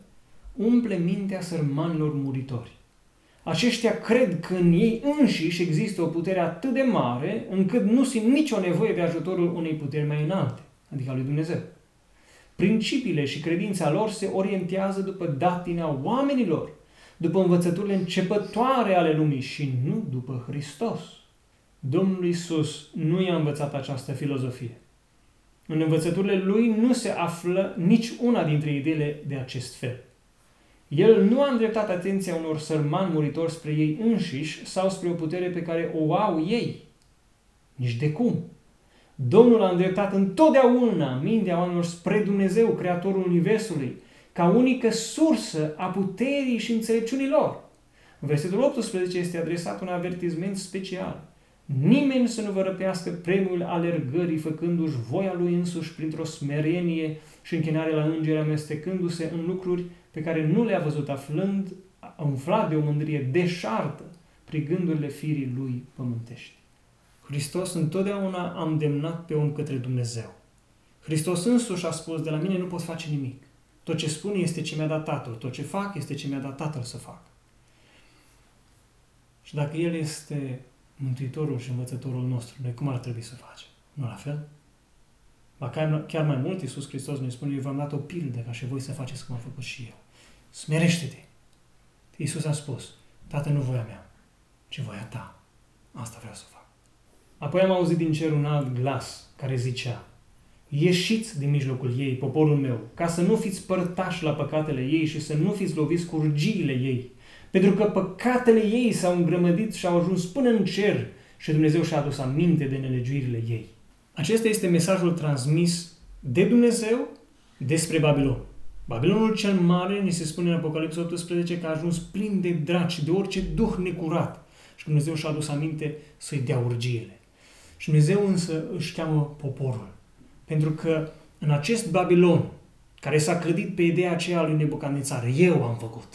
umple mintea sărmanilor muritori aceștia cred că în ei înșiși există o putere atât de mare încât nu simt nicio nevoie de ajutorul unei puteri mai înalte, adică a lui Dumnezeu. Principiile și credința lor se orientează după datina oamenilor, după învățăturile începătoare ale lumii și nu după Hristos. Domnul Isus nu i-a învățat această filozofie. În învățăturile lui nu se află nici una dintre ideile de acest fel. El nu a îndreptat atenția unor sărmani muritori spre ei înșiși sau spre o putere pe care o au ei. Nici de cum. Domnul a îndreptat întotdeauna mintea oamenilor spre Dumnezeu, Creatorul Universului, ca unică sursă a puterii și înțelepciunii lor. În versetul 18 este adresat un avertizment special. Nimeni să nu vă răpească premiul alergării făcându-și voia lui însuși printr-o smerenie și închinare la îngeri amestecându-se în lucruri pe care nu le-a văzut aflând, umflat de o mândrie deșartă prin gândurile firii lui pământești. Hristos întotdeauna a îndemnat pe om către Dumnezeu. Hristos însuși a spus, de la mine nu pot face nimic. Tot ce spun este ce mi-a dat Tatăl. Tot ce fac este ce mi-a dat Tatăl să fac. Și dacă El este Mântuitorul și Învățătorul nostru, noi cum ar trebui să facem? Nu la fel? Ba chiar mai mult, Iisus Hristos ne spune, eu v-am dat o pildă ca și voi să faceți cum am făcut și eu. Smerește-te! Iisus a spus, Tată, nu voia mea, ci voia ta. Asta vreau să fac. Apoi am auzit din cer un alt glas care zicea, Ieșiți din mijlocul ei, poporul meu, ca să nu fiți părtași la păcatele ei și să nu fiți loviți cu urgiile ei, pentru că păcatele ei s-au îngrămădit și au ajuns până în cer și Dumnezeu și-a adus aminte de nelegiuirile ei. Acesta este mesajul transmis de Dumnezeu despre Babilon. Babilonul cel mare, ni se spune în Apocalipsa 18, că a ajuns plin de draci, de orice duh necurat. Și Dumnezeu și-a adus aminte să-i dea urgiile. Și Dumnezeu însă își cheamă poporul. Pentru că în acest Babilon, care s-a clădit pe ideea aceea lui Nebucadnețar, eu am făcut.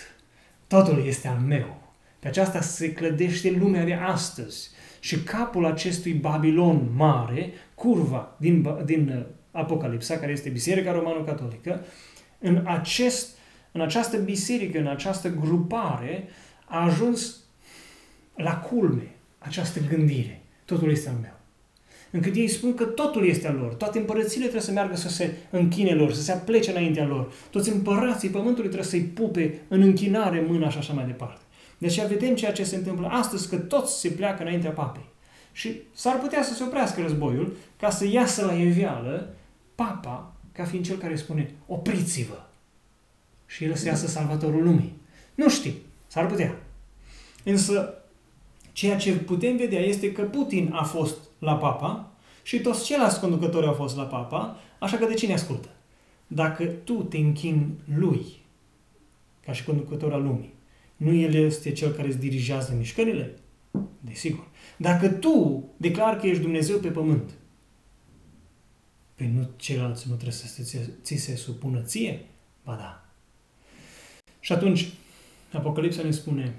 Totul este al meu. Pe aceasta se clădește lumea de astăzi. Și capul acestui Babilon mare, curva din, din uh, Apocalipsa, care este Biserica Romano-Catolică, în, acest, în această biserică, în această grupare, a ajuns la culme această gândire. Totul este al meu. Încât ei spun că totul este al lor. Toate împărățile trebuie să meargă să se închine lor, să se aplece înaintea lor. Toți împărații pământului trebuie să-i pupe în închinare mâna și așa mai departe. Deci vedem ceea ce se întâmplă astăzi, că toți se pleacă înaintea papei. Și s-ar putea să se oprească războiul ca să iasă la evială papa ca fiind cel care spune opriți-vă și el să iasă salvatorul lumii. Nu știu, s-ar putea. Însă ceea ce putem vedea este că Putin a fost la papa și toți ceilalți conducători au fost la papa, așa că de cine ascultă? Dacă tu te închini lui ca și conducător al lumii, nu el este cel care îți dirigează mișcările? Desigur. Dacă tu declari că ești Dumnezeu pe pământ, pe păi nu ceilalți nu trebuie să ți se supună ție? Ba da. Și atunci, Apocalipsa ne spune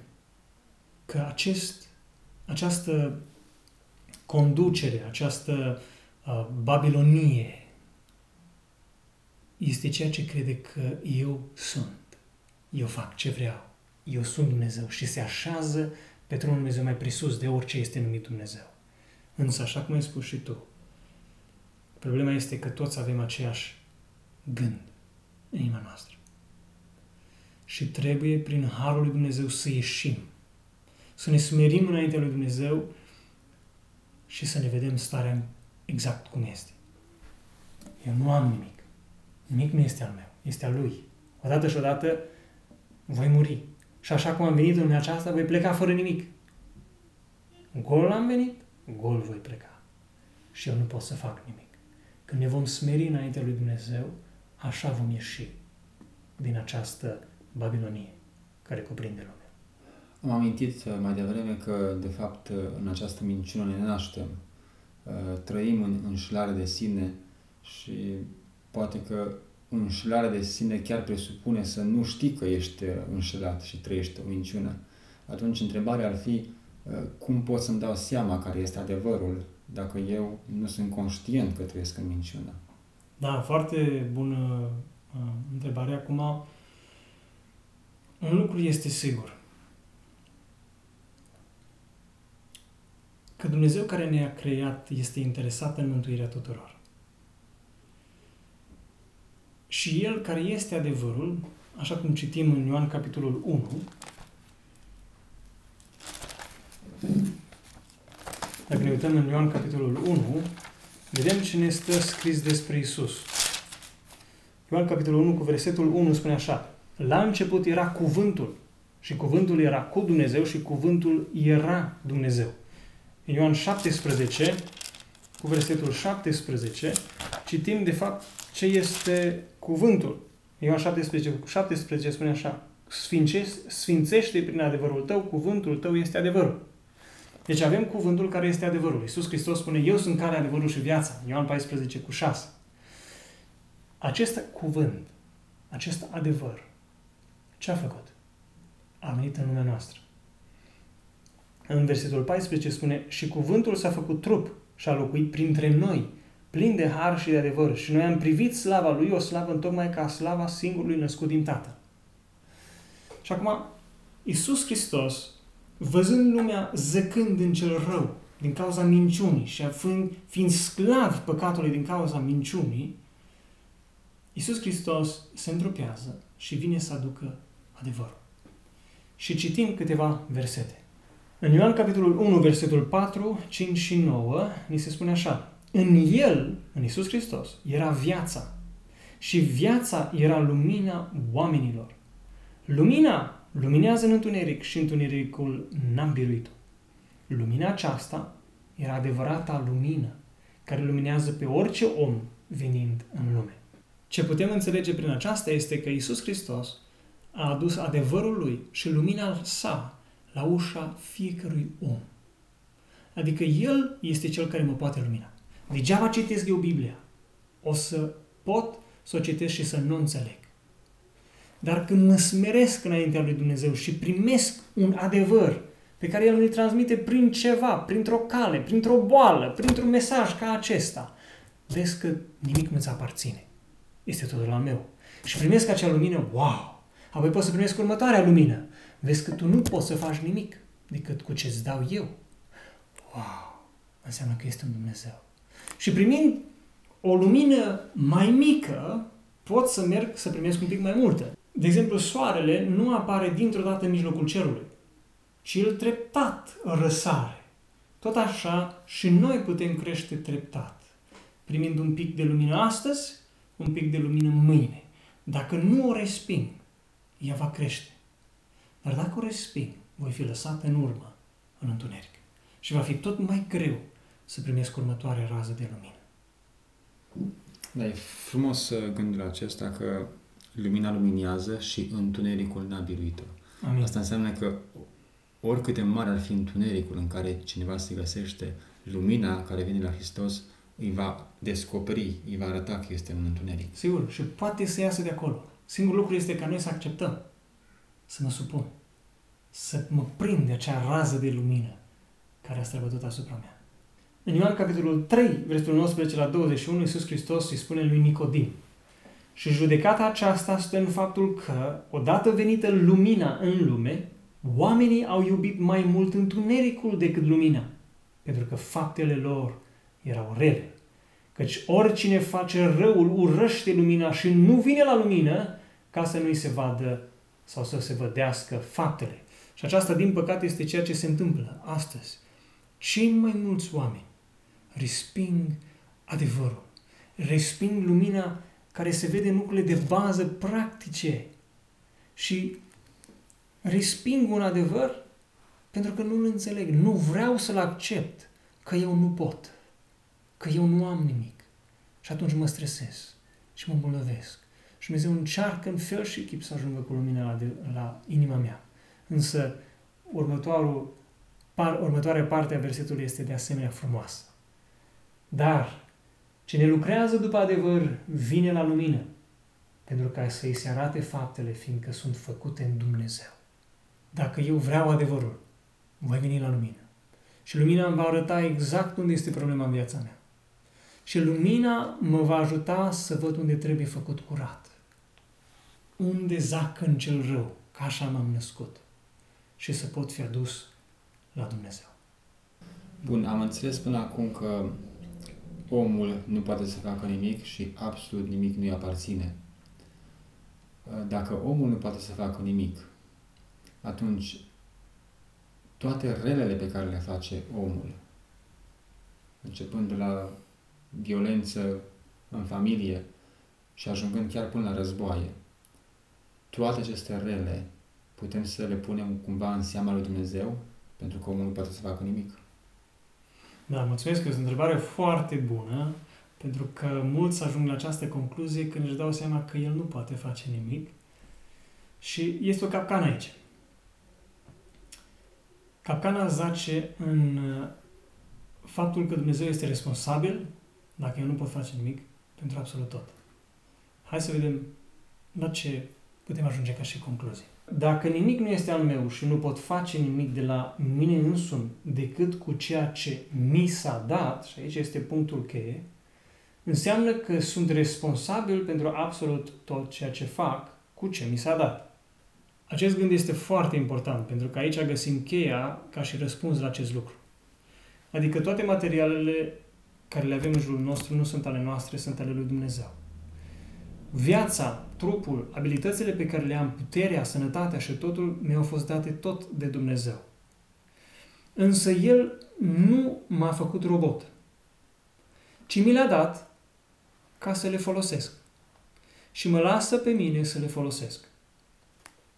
că acest, această conducere, această uh, Babilonie este ceea ce crede că eu sunt. Eu fac ce vreau. Eu sunt Dumnezeu și se așează pe tronul Dumnezeu mai presus de orice este numit Dumnezeu. Însă, așa cum ai spus și tu, problema este că toți avem aceeași gând în inima noastră. Și trebuie, prin Harul lui Dumnezeu, să ieșim, să ne smerim înaintea lui Dumnezeu și să ne vedem starea exact cum este. Eu nu am nimic. Nimic nu este al meu. Este al Lui. Odată și odată voi muri. Și așa cum am venit în lumea aceasta, voi pleca fără nimic. Gol am venit, gol voi pleca. Și eu nu pot să fac nimic. Când ne vom smeri înaintea lui Dumnezeu, așa vom ieși din această Babilonie care cuprinde lumea. Am amintit uh, mai devreme că, de fapt, uh, în această minciună ne naștem. Uh, trăim în înșelare de sine și poate că înșelarea de sine chiar presupune să nu știi că ești înșelat și trăiești o minciună. Atunci întrebarea ar fi cum pot să-mi dau seama care este adevărul dacă eu nu sunt conștient că trăiesc în minciună? Da, foarte bună uh, întrebare. Acum, un lucru este sigur. că Dumnezeu care ne-a creat este interesat în mântuirea tuturor. Și El care este adevărul, așa cum citim în Ioan capitolul 1, dacă ne uităm în Ioan capitolul 1, vedem ce ne stă scris despre Isus. Ioan capitolul 1 cu versetul 1 spune așa. La început era cuvântul și cuvântul era cu Dumnezeu și cuvântul era Dumnezeu. În Ioan 17, cu versetul 17, citim de fapt ce este cuvântul. Ioan 17, 17 spune așa, sfințește prin adevărul tău, cuvântul tău este adevărul. Deci avem cuvântul care este adevărul. Iisus Hristos spune, eu sunt care adevărul și viața. Ioan 14 cu 6. Acest cuvânt, acest adevăr, ce a făcut? A venit în lumea noastră. În versetul 14 spune, și cuvântul s-a făcut trup și a locuit printre noi, plin de har și de adevăr. Și noi am privit slava lui, o slavă tocmai ca slava singurului născut din Tată. Și acum, Iisus Hristos văzând lumea zăcând în cel rău din cauza minciunii și fiind, fiind sclav păcatului din cauza minciunii, Iisus Hristos se întrupează și vine să aducă adevărul. Și citim câteva versete. În Ioan capitolul 1, versetul 4, 5 și 9, ni se spune așa. În El, în Iisus Hristos, era viața. Și viața era lumina oamenilor. Lumina luminează în întuneric și întunericul n-a biruit-o. Lumina aceasta era adevărata lumină care luminează pe orice om venind în lume. Ce putem înțelege prin aceasta este că Isus Hristos a adus adevărul lui și lumina sa la ușa fiecărui om. Adică El este Cel care mă poate lumina. Degeaba citesc eu Biblia. O să pot să o citesc și să nu înțeleg. Dar când mă smeresc înaintea lui Dumnezeu și primesc un adevăr pe care El îl transmite prin ceva, printr-o cale, printr-o boală, printr-un mesaj ca acesta, vezi că nimic nu-ți aparține. Este totul la meu. Și primesc acea lumină, wow! Apoi poți să primesc următoarea lumină. Vezi că tu nu poți să faci nimic decât cu ce-ți dau eu. Wow! Înseamnă că este un Dumnezeu. Și primind o lumină mai mică, pot să merg să primesc un pic mai multă. De exemplu, soarele nu apare dintr-o dată în mijlocul cerului, ci el treptat răsare. Tot așa și noi putem crește treptat, primind un pic de lumină astăzi, un pic de lumină mâine. Dacă nu o resping, ea va crește. Dar dacă o resping, voi fi lăsat în urmă, în întuneric. Și va fi tot mai greu să primesc următoarea rază de lumină. Da, e frumos uh, gândul acesta că lumina luminează și întunericul n-a biruit-o. Amin. Asta înseamnă că oricât de mare ar fi întunericul în care cineva se găsește, lumina care vine la Hristos îi va descoperi, îi va arăta că este un întuneric. Sigur, și poate să iasă de acolo. Singurul lucru este ca noi să acceptăm, să mă supun, să mă prind de acea rază de lumină care a străbătut asupra mea. În Ioan capitolul 3, versetul 19 la 21, Iisus Hristos îi spune lui Nicodim, și judecata aceasta stă în faptul că, odată venită lumina în lume, oamenii au iubit mai mult întunericul decât lumina, pentru că faptele lor erau rele. Căci oricine face răul urăște lumina și nu vine la lumină ca să nu-i se vadă sau să se vădească faptele. Și aceasta, din păcate, este ceea ce se întâmplă astăzi. Cei mai mulți oameni resping adevărul, resping lumina care se vede în lucrurile de bază practice și resping un adevăr pentru că nu-l înțeleg. Nu vreau să-l accept că eu nu pot, că eu nu am nimic. Și atunci mă stresez și mă îmbolnăvesc. Și Dumnezeu încearcă în fel și chip să ajungă cu lumina la, de, la inima mea. Însă următorul, par, următoarea parte a versetului este de asemenea frumoasă. Dar Cine lucrează după adevăr vine la lumină, pentru ca să-i se arate faptele, fiindcă sunt făcute în Dumnezeu. Dacă eu vreau adevărul, voi veni la lumină. Și lumina îmi va arăta exact unde este problema în viața mea. Și lumina mă va ajuta să văd unde trebuie făcut curat. Unde zac în cel rău, ca așa m-am născut. Și să pot fi adus la Dumnezeu. Bun, am înțeles până acum că omul nu poate să facă nimic și absolut nimic nu-i aparține. Dacă omul nu poate să facă nimic, atunci toate relele pe care le face omul, începând de la violență în familie și ajungând chiar până la războaie, toate aceste rele putem să le punem cumva în seama lui Dumnezeu, pentru că omul nu poate să facă nimic. Da, mulțumesc, este o întrebare foarte bună, pentru că mulți ajung la această concluzie când își dau seama că el nu poate face nimic și este o capcană aici. Capcana zace în uh, faptul că Dumnezeu este responsabil, dacă eu nu pot face nimic, pentru absolut tot. Hai să vedem la ce putem ajunge ca și concluzie. Dacă nimic nu este al meu și nu pot face nimic de la mine însumi decât cu ceea ce mi s-a dat, și aici este punctul cheie, înseamnă că sunt responsabil pentru absolut tot ceea ce fac cu ce mi s-a dat. Acest gând este foarte important, pentru că aici găsim cheia ca și răspuns la acest lucru. Adică toate materialele care le avem în jurul nostru nu sunt ale noastre, sunt ale lui Dumnezeu. Viața, trupul, abilitățile pe care le am, puterea, sănătatea și totul mi-au fost date tot de Dumnezeu. Însă El nu m-a făcut robot, ci mi le-a dat ca să le folosesc. Și mă lasă pe mine să le folosesc.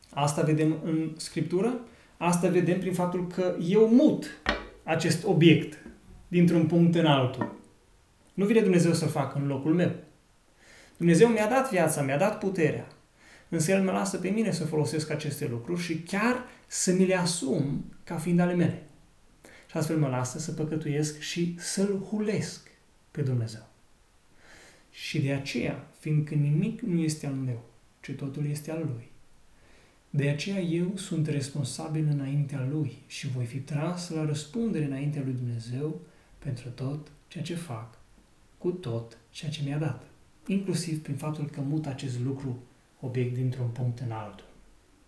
Asta vedem în Scriptură, asta vedem prin faptul că eu mut acest obiect dintr-un punct în altul. Nu vine Dumnezeu să facă în locul meu. Dumnezeu mi-a dat viața, mi-a dat puterea. Însă El mă lasă pe mine să folosesc aceste lucruri și chiar să mi le asum ca fiind ale mele. Și astfel mă lasă să păcătuiesc și să-L hulesc pe Dumnezeu. Și de aceea, fiindcă nimic nu este al meu, ci totul este al Lui, de aceea eu sunt responsabil înaintea Lui și voi fi tras la răspundere înaintea Lui Dumnezeu pentru tot ceea ce fac, cu tot ceea ce mi-a dat, inclusiv prin faptul că mut acest lucru obiect dintr-un punct în altul,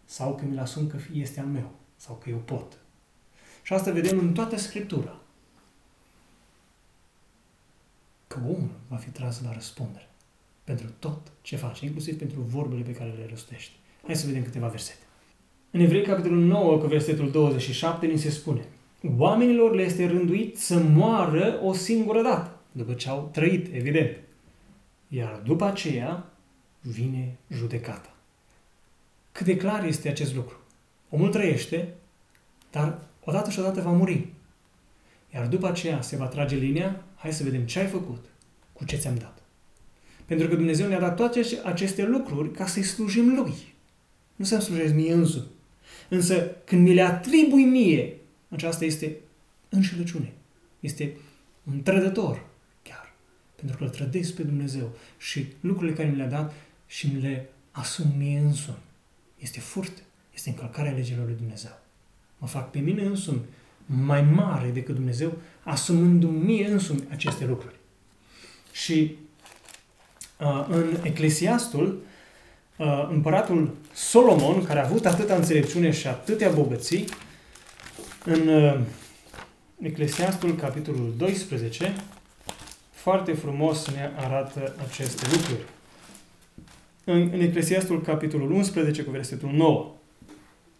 sau că mi-l asum că este al meu, sau că eu pot. Și asta vedem în toată Scriptura. Că omul va fi tras la răspundere pentru tot ce face, inclusiv pentru vorbele pe care le rostește. Hai să vedem câteva versete. În Evrei, capitolul 9, cu versetul 27, ni se spune Oamenilor le este rânduit să moară o singură dată, după ce au trăit, evident. Iar după aceea vine judecata. Cât de clar este acest lucru? Omul trăiește, dar odată și odată va muri. Iar după aceea se va trage linia, hai să vedem ce ai făcut, cu ce ți-am dat. Pentru că Dumnezeu ne-a dat toate aceste lucruri ca să-i slujim Lui. Nu să-mi slujesc mie însumi. Însă când mi le atribui mie, aceasta este înșelăciune. Este un trădător chiar. Pentru că îl trădesc pe Dumnezeu și lucrurile care mi le-a dat și mi le asum mie însumi. Este furt, este încălcarea legilor lui Dumnezeu. Mă fac pe mine însumi mai mare decât Dumnezeu, asumându-mi mie însumi aceste lucruri. Și uh, în Eclesiastul, uh, împăratul Solomon, care a avut atâta înțelepciune și atâtea bogății, în uh, Eclesiastul, capitolul 12, foarte frumos ne arată aceste lucruri. În, în Eclesiastul, capitolul 11, cu versetul 9,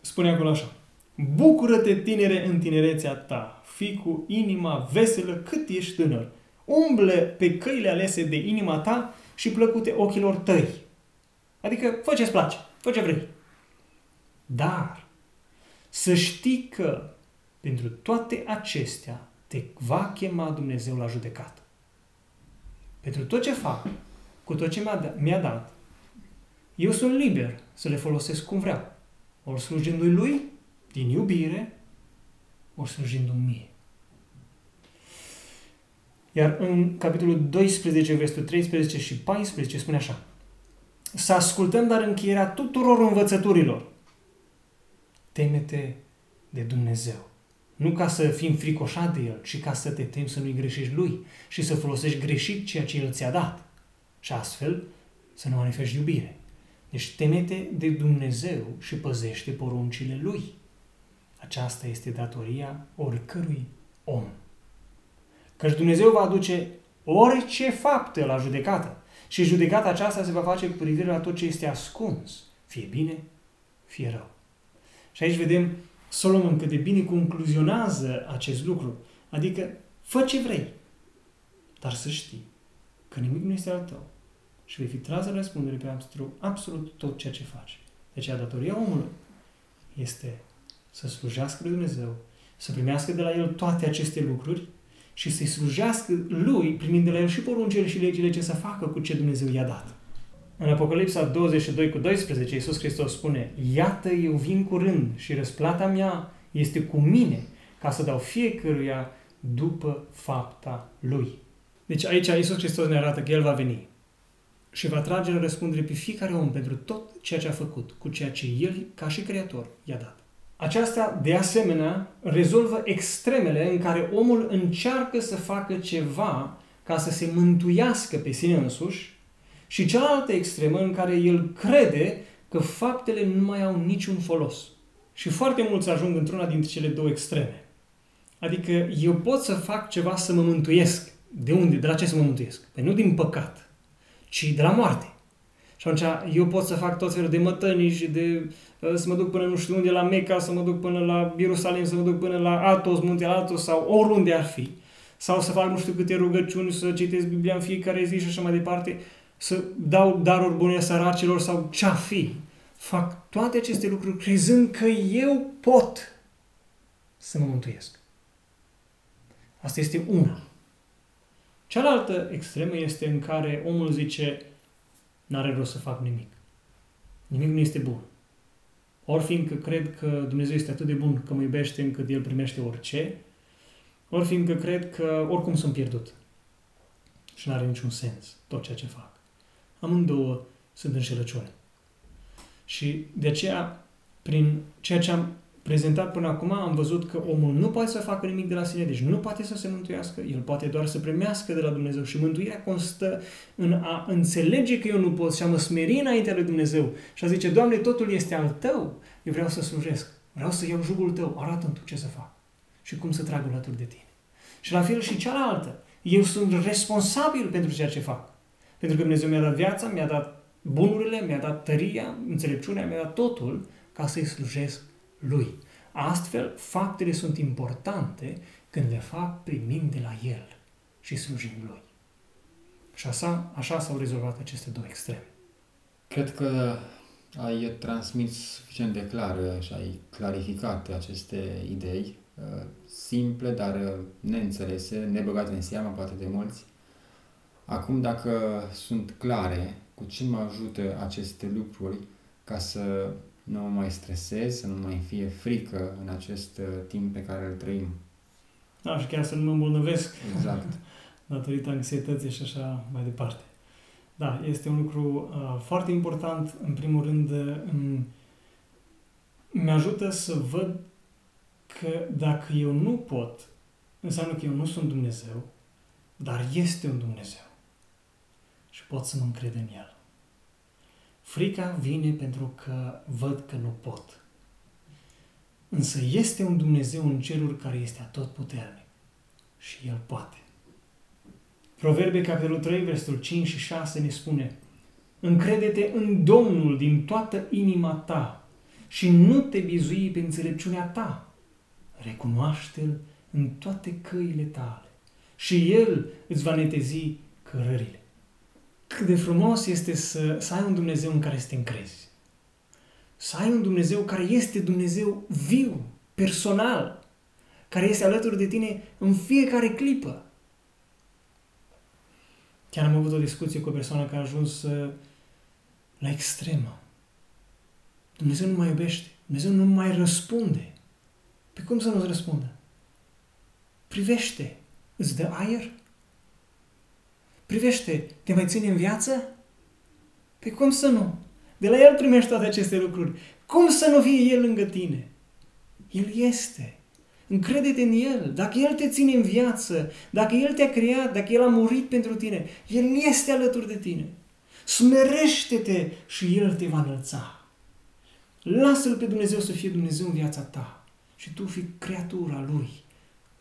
spune acolo așa. Bucură-te, tinere, în tinerețea ta, fi cu inima veselă cât ești tânăr. Umble pe căile alese de inima ta și plăcute ochilor tăi. Adică fă ce-ți place, fă ce vrei. Dar să știi că pentru toate acestea te va chema Dumnezeu la judecată. Pentru tot ce fac, cu tot ce mi-a dat, mi dat, eu sunt liber să le folosesc cum vreau. Ori slujindu-i Lui, din iubire, ori slujindu-mi mie. Iar în capitolul 12, versetul 13 și 14 spune așa. Să ascultăm dar încheierea tuturor învățăturilor. Temete de Dumnezeu. Nu ca să fim fricoșat de El, ci ca să te temi să nu-i greșești Lui și să folosești greșit ceea ce El ți-a dat. Și astfel să nu manifesti iubire. Deci temete de Dumnezeu și păzește poruncile Lui. Aceasta este datoria oricărui om. Căci Dumnezeu va aduce orice faptă la judecată. Și judecata aceasta se va face cu privire la tot ce este ascuns, fie bine, fie rău. Și aici vedem Solomon cât de bine concluzionează acest lucru. Adică, fă ce vrei, dar să știi că nimic nu este al tău și vei fi tras în răspundere pe absolut, absolut tot ceea ce faci. Deci, datoria omului este să slujească lui Dumnezeu, să primească de la El toate aceste lucruri și să-i slujească Lui, primind de la El și poruncile și legile ce să facă cu ce Dumnezeu i-a dat. În Apocalipsa 22 cu 12, Iisus Hristos spune, Iată, eu vin curând și răsplata mea este cu mine ca să dau fiecăruia după fapta Lui. Deci aici Iisus Hristos ne arată că El va veni și va trage în răspundere pe fiecare om pentru tot ceea ce a făcut, cu ceea ce El, ca și Creator, i-a dat. Aceasta, de asemenea, rezolvă extremele în care omul încearcă să facă ceva ca să se mântuiască pe sine însuși și cealaltă extremă în care el crede că faptele nu mai au niciun folos. Și foarte mulți ajung într-una dintre cele două extreme. Adică eu pot să fac ceva să mă mântuiesc. De unde? De la ce să mă mântuiesc? Păi nu din păcat, ci de la moarte. Și atunci eu pot să fac tot felul de mătănii și de uh, să mă duc până nu știu unde, la Meca, să mă duc până la Ierusalim, să mă duc până la Atos, muntele Atos sau oriunde ar fi. Sau să fac nu știu câte rugăciuni, să citesc Biblia în fiecare zi și așa mai departe, să dau daruri bune săracilor sau ce fi. Fac toate aceste lucruri crezând că eu pot să mă mântuiesc. Asta este una. Cealaltă extremă este în care omul zice, n-are rost să fac nimic. Nimic nu este bun. Ori fiindcă cred că Dumnezeu este atât de bun că mă iubește încât El primește orice, ori fiindcă cred că oricum sunt pierdut și nu are niciun sens tot ceea ce fac. Amândouă sunt înșelăciune. Și de aceea, prin ceea ce am prezentat până acum, am văzut că omul nu poate să facă nimic de la sine, deci nu poate să se mântuiască, el poate doar să primească de la Dumnezeu. Și mântuirea constă în a înțelege că eu nu pot și a mă smeri înaintea lui Dumnezeu. Și a zice, Doamne, totul este al Tău, eu vreau să slujesc, vreau să iau jugul Tău, arată-mi Tu ce să fac. Și cum să trag alături de Tine. Și la fel și cealaltă, eu sunt responsabil pentru ceea ce fac. Pentru că Dumnezeu mi-a dat viața, mi-a dat bunurile, mi-a dat tăria, înțelepciunea, mi-a dat totul ca să-i slujesc lui. Astfel, faptele sunt importante când le fac primind de la El și slujind Lui. Și așa, așa s-au rezolvat aceste două extreme. Cred că ai transmis suficient de clar și ai clarificat aceste idei uh, simple, dar uh, neînțelese, nebăgate în seamă, poate de mulți. Acum, dacă sunt clare, cu ce mă ajută aceste lucruri ca să nu mă mai stresez, să nu mai fie frică în acest uh, timp pe care îl trăim. Da, și chiar să nu mă îmbolnăvesc. Exact. Datorită anxietății și așa mai departe. Da, este un lucru uh, foarte important, în primul rând, uh, mi-ajută să văd că dacă eu nu pot, înseamnă că eu nu sunt Dumnezeu, dar este un Dumnezeu. Și pot să mă încred în El. Frica vine pentru că văd că nu pot. Însă este un Dumnezeu în ceruri care este atotputernic și El poate. Proverbe, capitolul 3, versetul 5 și 6 ne spune Încrede-te în Domnul din toată inima ta și nu te bizui pe înțelepciunea ta. Recunoaște-L în toate căile tale și El îți va netezi cărările cât de frumos este să, să ai un Dumnezeu în care să te încrezi. Să ai un Dumnezeu care este Dumnezeu viu, personal, care este alături de tine în fiecare clipă. Chiar am avut o discuție cu o persoană care a ajuns uh, la extremă. Dumnezeu nu mai iubește. Dumnezeu nu mai răspunde. Pe cum să nu-ți răspundă? Privește. Îți dă aer? Privește, te mai ține în viață? Pe păi cum să nu? De la El primești toate aceste lucruri. Cum să nu fie El lângă tine? El este. Încrede-te în El. Dacă El te ține în viață, dacă El te-a creat, dacă El a murit pentru tine, El este alături de tine. Smerește-te și El te va înălța. Lasă-L pe Dumnezeu să fie Dumnezeu în viața ta și tu fii creatura Lui,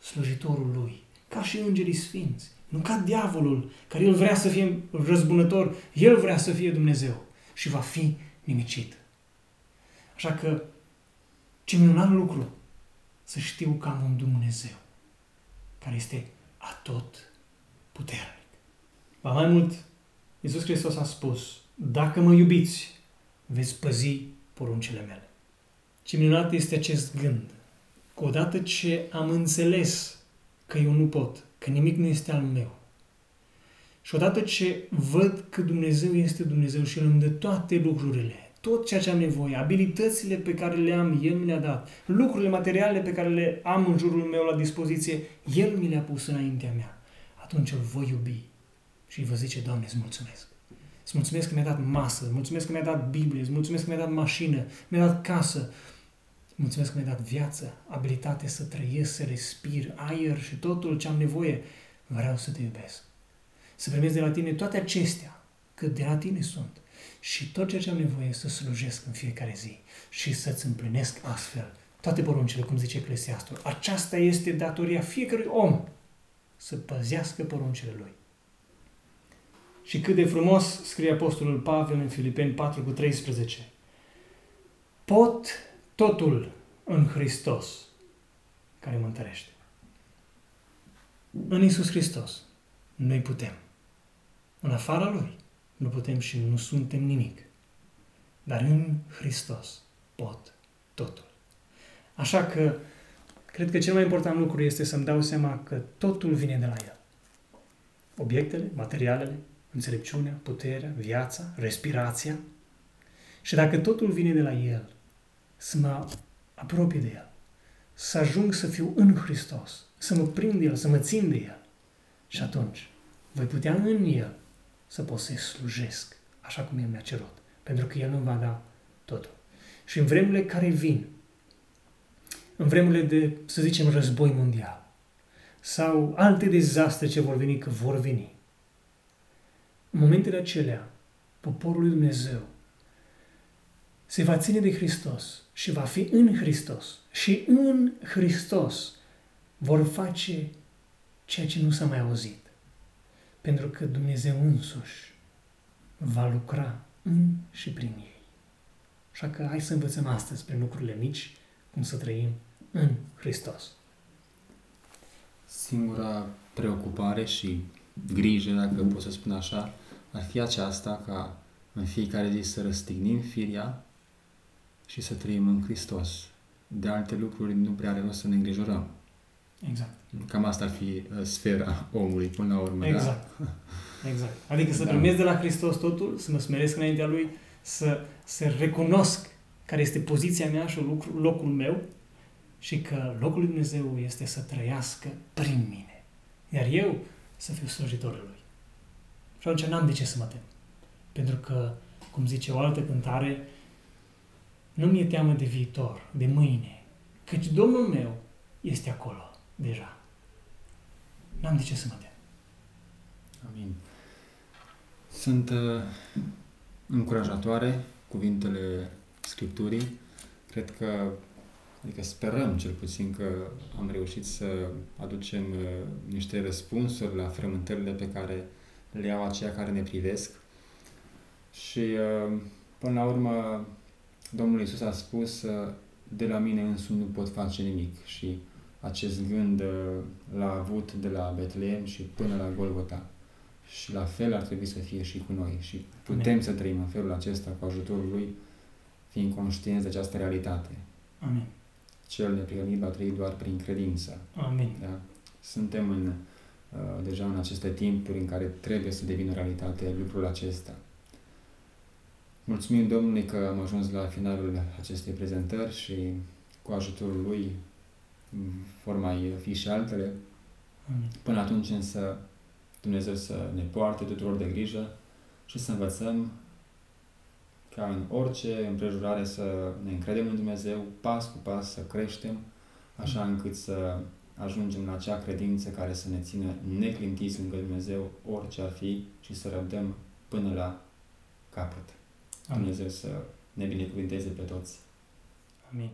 slujitorul Lui ca și îngerii sfinți. Nu ca diavolul, care el vrea să fie răzbunător, el vrea să fie Dumnezeu și va fi nimicit. Așa că, ce minunat lucru să știu că am un Dumnezeu care este atot puternic. Ba mai mult, Iisus Hristos a spus, dacă mă iubiți, veți păzi poruncile mele. Ce minunat este acest gând. Că odată ce am înțeles că eu nu pot, că nimic nu este al meu, și odată ce văd că Dumnezeu este Dumnezeu și El îmi dă toate lucrurile, tot ceea ce am nevoie, abilitățile pe care le am, El mi le-a dat, lucrurile materiale pe care le am în jurul meu la dispoziție, El mi le-a pus înaintea mea. Atunci îl voi iubi și îi vă zice, Doamne, îți mulțumesc. Îți mulțumesc că mi-a dat masă, îți mulțumesc că mi-a dat Biblie, îți mulțumesc că mi-a dat mașină, mi-a dat casă, îți mulțumesc că mi-a dat viață, abilitate să trăiesc, să respir, aer și totul ce am nevoie. Vreau să te iubesc. Să primesc de la tine toate acestea, că de la tine sunt. Și tot ceea ce am nevoie să slujesc în fiecare zi și să-ți împlinesc astfel toate poruncile, cum zice Eclesiastul. Aceasta este datoria fiecărui om să păzească poruncile lui. Și cât de frumos scrie Apostolul Pavel în Filipeni 4 cu 13. Pot totul în Hristos care mă întărește. În Isus Hristos noi putem. În afara Lui nu putem și nu suntem nimic. Dar în Hristos pot totul. Așa că cred că cel mai important lucru este să-mi dau seama că totul vine de la El. Obiectele, materialele, înțelepciunea, puterea, viața, respirația. Și dacă totul vine de la El, să mă apropie de El, să ajung să fiu în Hristos, să mă prind de El, să mă țin de El. Și atunci voi putea în El să pot să-i slujesc așa cum El mi-a cerut. Pentru că El nu va da totul. Și în vremurile care vin, în vremurile de, să zicem, război mondial, sau alte dezastre ce vor veni, că vor veni, în momentele acelea, poporul lui Dumnezeu se va ține de Hristos și va fi în Hristos. Și în Hristos vor face ceea ce nu s-a mai auzit. Pentru că Dumnezeu însuși va lucra în și prin ei. Așa că hai să învățăm astăzi prin lucrurile mici cum să trăim în Hristos. Singura preocupare și grijă, dacă pot să spun așa, ar fi aceasta ca în fiecare zi să răstignim firia și să trăim în Hristos. De alte lucruri nu prea are rost să ne îngrijorăm. Exact. Cam asta ar fi uh, sfera omului până la urmă, Exact. da? Exact. Adică să da. primesc de la Hristos totul, să mă smeresc înaintea Lui, să, să recunosc care este poziția mea și lucru, locul meu și că locul lui Dumnezeu este să trăiască prin mine. Iar eu să fiu slujitorul Lui. Și atunci n-am de ce să mă tem. Pentru că, cum zice o altă cântare, nu mi-e teamă de viitor, de mâine, căci Domnul meu este acolo deja. N-am de ce să mă tem. Amin. Sunt uh, încurajatoare cuvintele Scripturii. Cred că, adică sperăm cel puțin că am reușit să aducem uh, niște răspunsuri la frământările pe care le au aceia care ne privesc. Și uh, până la urmă, Domnul Iisus a spus, uh, de la mine însumi nu pot face nimic. Și acest gând uh, l-a avut de la Betleem și până la Golgota. Și la fel ar trebui să fie și cu noi. Și putem Amin. să trăim în felul acesta cu ajutorul Lui, fiind conștienți de această realitate. Amin. Cel neprihănit va trăi doar prin credință. Amin. Da? Suntem în, uh, deja în aceste timpuri în care trebuie să devină realitate lucrul acesta. Mulțumim Domnului că am ajuns la finalul acestei prezentări și cu ajutorul Lui vor mai fi și altele. Amin. Până atunci însă Dumnezeu să ne poarte tuturor de grijă și să învățăm ca în orice împrejurare să ne încredem în Dumnezeu, pas cu pas să creștem, așa încât să ajungem la acea credință care să ne țină neclintiți lângă Dumnezeu, orice ar fi, și să răbdăm până la capăt. Amin. Dumnezeu să ne binecuvinteze pe toți. Amin.